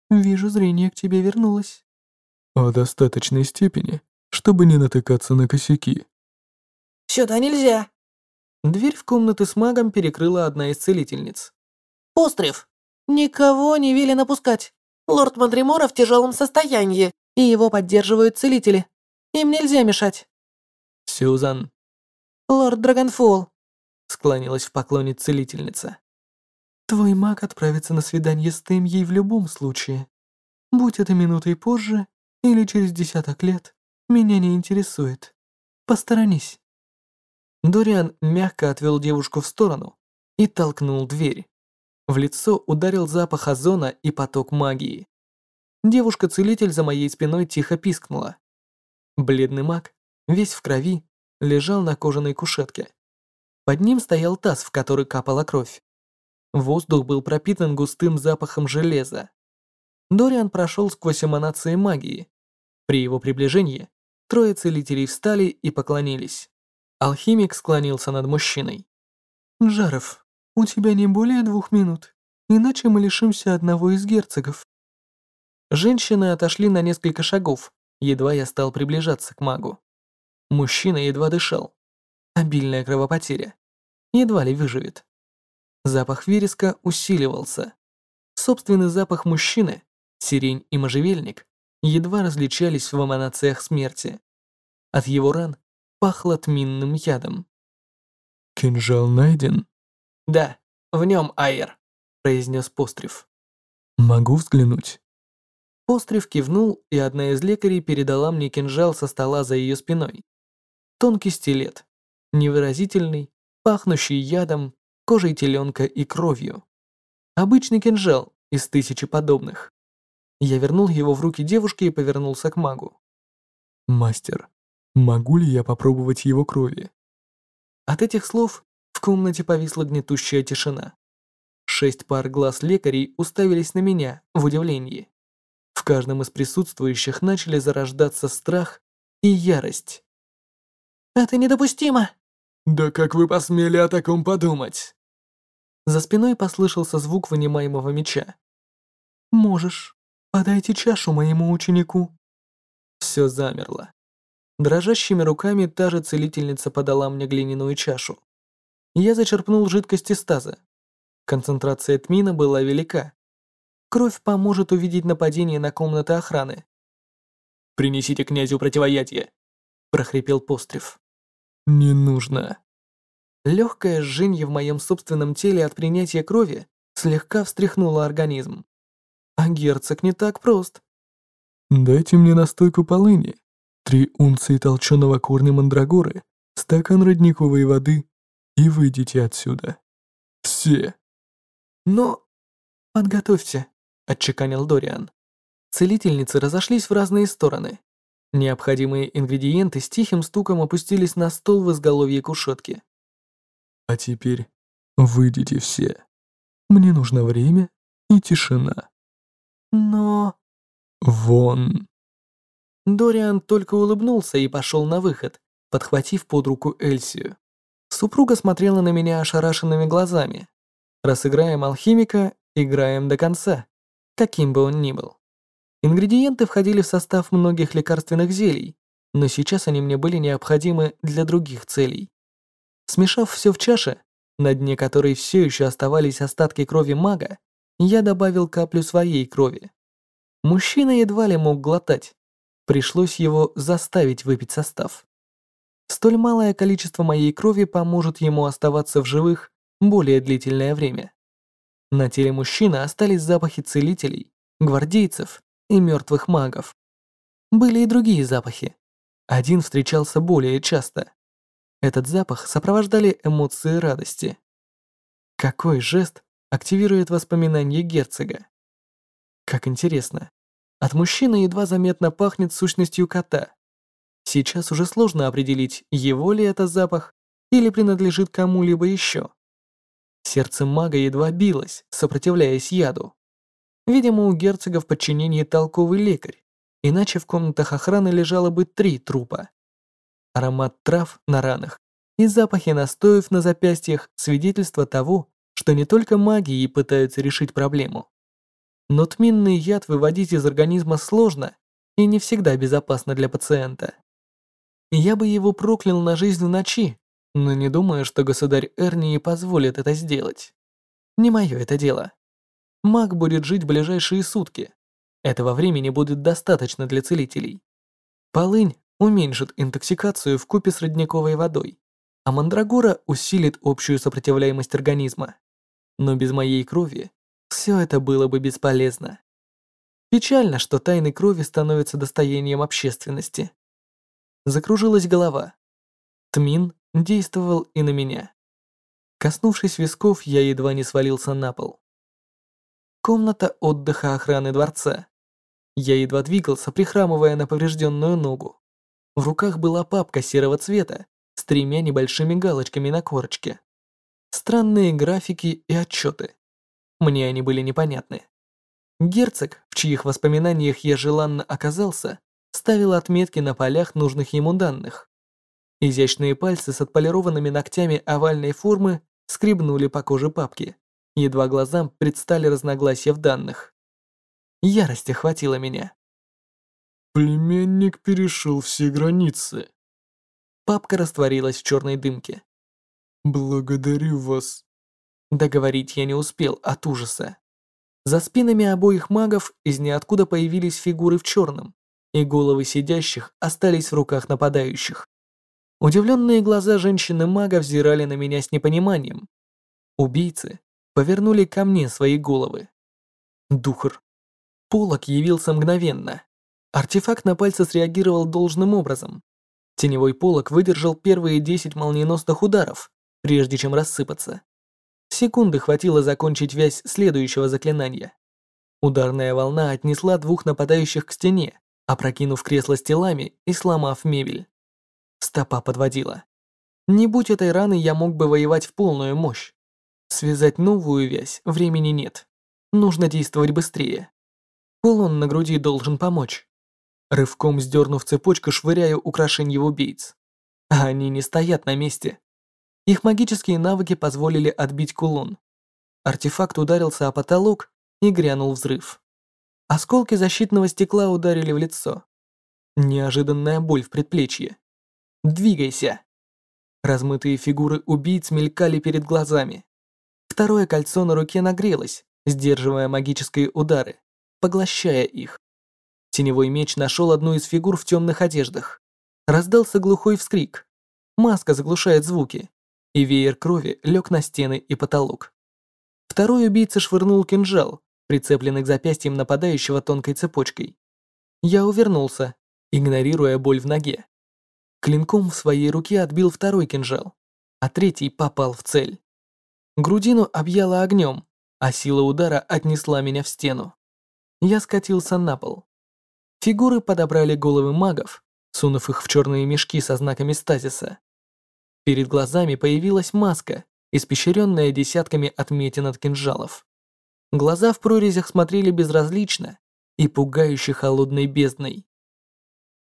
«Вижу, зрение к тебе вернулось». «О достаточной степени, чтобы не натыкаться на косяки». «Сюда нельзя!» Дверь в комнаты с магом перекрыла одна из целительниц. «Остров! Никого не велено пускать. Лорд Мандримора в тяжелом состоянии, и его поддерживают целители. Им нельзя мешать». «Сюзан». «Лорд Драгонфолл», — склонилась в поклоне целительница. «Твой маг отправится на свидание с Темьей в любом случае. Будь это минутой позже или через десяток лет, меня не интересует. Посторонись». Дориан мягко отвел девушку в сторону и толкнул дверь. В лицо ударил запах озона и поток магии. Девушка-целитель за моей спиной тихо пискнула. Бледный маг, весь в крови, лежал на кожаной кушетке. Под ним стоял таз, в который капала кровь. Воздух был пропитан густым запахом железа. Дориан прошел сквозь эманации магии. При его приближении трое целителей встали и поклонились. Алхимик склонился над мужчиной. «Жаров, у тебя не более двух минут, иначе мы лишимся одного из герцогов». Женщины отошли на несколько шагов, едва я стал приближаться к магу. Мужчина едва дышал. Обильная кровопотеря. Едва ли выживет. Запах вереска усиливался. Собственный запах мужчины, сирень и можжевельник, едва различались в эманациях смерти. От его ран пахло тминным ядом. «Кинжал найден?» «Да, в нем Айер», — произнес Пострев. «Могу взглянуть?» Пострев кивнул, и одна из лекарей передала мне кинжал со стола за ее спиной. Тонкий стилет, невыразительный, пахнущий ядом, кожей теленка и кровью. Обычный кинжал из тысячи подобных. Я вернул его в руки девушки и повернулся к магу. «Мастер, могу ли я попробовать его крови?» От этих слов в комнате повисла гнетущая тишина. Шесть пар глаз лекарей уставились на меня в удивлении. Каждом из присутствующих начали зарождаться страх и ярость. «Это недопустимо!» «Да как вы посмели о таком подумать?» За спиной послышался звук вынимаемого меча. «Можешь. Подайте чашу моему ученику». Все замерло. Дрожащими руками та же целительница подала мне глиняную чашу. Я зачерпнул жидкость из таза. Концентрация тмина была велика. Кровь поможет увидеть нападение на комнаты охраны. «Принесите князю противоядие», – прохрипел Пострев. «Не нужно». Легкое жжение в моем собственном теле от принятия крови слегка встряхнуло организм. А герцог не так прост. «Дайте мне настойку полыни, три унции толченого корня мандрагоры, стакан родниковой воды и выйдите отсюда. Все. Но... Подготовьте, отчеканил Дориан. Целительницы разошлись в разные стороны. Необходимые ингредиенты с тихим стуком опустились на стол в изголовье кушетки. А теперь выйдите все. Мне нужно время и тишина. Но... Вон. Дориан только улыбнулся и пошел на выход, подхватив под руку Эльсию. Супруга смотрела на меня ошарашенными глазами. Раз играем алхимика, играем до конца, каким бы он ни был. Ингредиенты входили в состав многих лекарственных зелий, но сейчас они мне были необходимы для других целей. Смешав все в чаше, на дне которой все еще оставались остатки крови мага, я добавил каплю своей крови. Мужчина едва ли мог глотать. Пришлось его заставить выпить состав. Столь малое количество моей крови поможет ему оставаться в живых более длительное время. На теле мужчины остались запахи целителей, гвардейцев и мертвых магов. Были и другие запахи. Один встречался более часто. Этот запах сопровождали эмоции радости. Какой жест активирует воспоминания герцога? Как интересно. От мужчины едва заметно пахнет сущностью кота. Сейчас уже сложно определить, его ли это запах или принадлежит кому-либо еще. Сердце мага едва билось, сопротивляясь яду. Видимо, у герцога в подчинении толковый лекарь, иначе в комнатах охраны лежало бы три трупа. Аромат трав на ранах и запахи настоев на запястьях свидетельство того, что не только магией пытаются решить проблему. Но тминный яд выводить из организма сложно и не всегда безопасно для пациента. Я бы его проклял на жизнь в ночи, но не думаю, что государь Эрнии позволит это сделать. Не мое это дело. Маг будет жить ближайшие сутки. Этого времени будет достаточно для целителей. Полынь уменьшит интоксикацию в купе с родниковой водой, а мандрагора усилит общую сопротивляемость организма. Но без моей крови все это было бы бесполезно. Печально, что тайны крови становятся достоянием общественности. Закружилась голова. Тмин действовал и на меня. Коснувшись висков, я едва не свалился на пол. Комната отдыха охраны дворца. Я едва двигался, прихрамывая на поврежденную ногу. В руках была папка серого цвета с тремя небольшими галочками на корочке. Странные графики и отчеты. Мне они были непонятны. Герцог, в чьих воспоминаниях я желанно оказался, ставил отметки на полях нужных ему данных. Изящные пальцы с отполированными ногтями овальной формы скребнули по коже папки. Едва глазам предстали разногласия в данных. Ярость охватила меня. Племянник перешел все границы. Папка растворилась в черной дымке. Благодарю вас. Договорить я не успел от ужаса. За спинами обоих магов из ниоткуда появились фигуры в черном, и головы сидящих остались в руках нападающих. Удивленные глаза женщины-мага взирали на меня с непониманием. Убийцы повернули ко мне свои головы. Духр. Полок явился мгновенно. Артефакт на пальце среагировал должным образом. Теневой полок выдержал первые 10 молниеносных ударов, прежде чем рассыпаться. Секунды хватило закончить вязь следующего заклинания. Ударная волна отнесла двух нападающих к стене, опрокинув кресло с телами и сломав мебель. Стопа подводила. Не будь этой раны, я мог бы воевать в полную мощь. Связать новую вязь времени нет. Нужно действовать быстрее. Кулон на груди должен помочь. Рывком сдернув цепочку, швыряю украшенье в убийц. А они не стоят на месте. Их магические навыки позволили отбить кулон. Артефакт ударился о потолок и грянул взрыв. Осколки защитного стекла ударили в лицо. Неожиданная боль в предплечье. Двигайся!» Размытые фигуры убийц мелькали перед глазами. Второе кольцо на руке нагрелось, сдерживая магические удары, поглощая их. Теневой меч нашел одну из фигур в темных одеждах. Раздался глухой вскрик. Маска заглушает звуки, и веер крови лег на стены и потолок. Второй убийца швырнул кинжал, прицепленный к запястьям нападающего тонкой цепочкой. Я увернулся, игнорируя боль в ноге. Клинком в своей руке отбил второй кинжал, а третий попал в цель. Грудину объяло огнем, а сила удара отнесла меня в стену. Я скатился на пол. Фигуры подобрали головы магов, сунув их в черные мешки со знаками стазиса. Перед глазами появилась маска, испещренная десятками отметин от кинжалов. Глаза в прорезях смотрели безразлично и пугающе холодной бездной.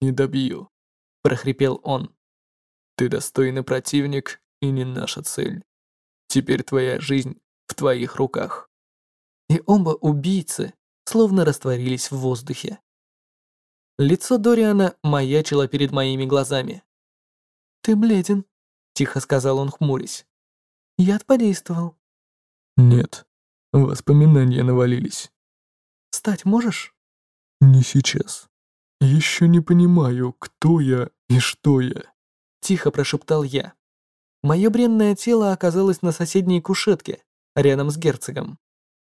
«Не добью», — прохрипел он. «Ты достойный противник и не наша цель. Теперь твоя жизнь в твоих руках. И оба убийцы словно растворились в воздухе. Лицо Дориана маячило перед моими глазами. «Ты бледен», — тихо сказал он, хмурясь. «Яд подействовал». «Нет, воспоминания навалились». «Встать можешь?» «Не сейчас. Еще не понимаю, кто я и что я», — тихо прошептал я. Мое бренное тело оказалось на соседней кушетке, рядом с герцогом.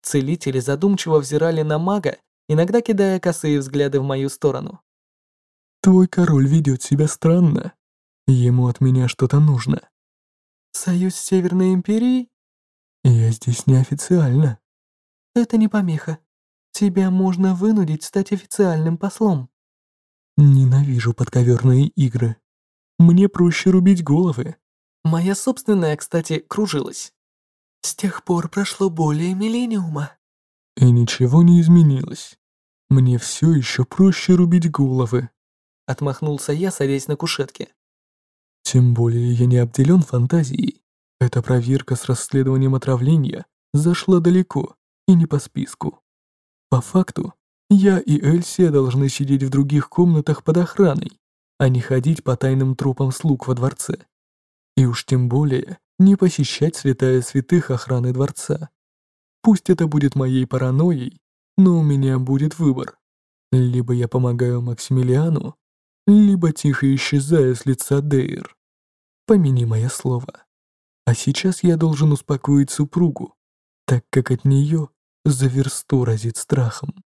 Целители задумчиво взирали на мага, иногда кидая косые взгляды в мою сторону. «Твой король ведет себя странно. Ему от меня что-то нужно». «Союз Северной Империей?» «Я здесь неофициально». «Это не помеха. Тебя можно вынудить стать официальным послом». «Ненавижу подковерные игры. Мне проще рубить головы». Моя собственная, кстати, кружилась. С тех пор прошло более миллениума. И ничего не изменилось. Мне все еще проще рубить головы. Отмахнулся я, садясь на кушетке. Тем более я не обделен фантазией. Эта проверка с расследованием отравления зашла далеко и не по списку. По факту, я и Эльсия должны сидеть в других комнатах под охраной, а не ходить по тайным тропам слуг во дворце. И уж тем более не посещать святая святых охраны дворца. Пусть это будет моей паранойей, но у меня будет выбор. Либо я помогаю Максимилиану, либо тихо исчезаю с лица Дейр. Помяни мое слово. А сейчас я должен успокоить супругу, так как от нее за версту разит страхом.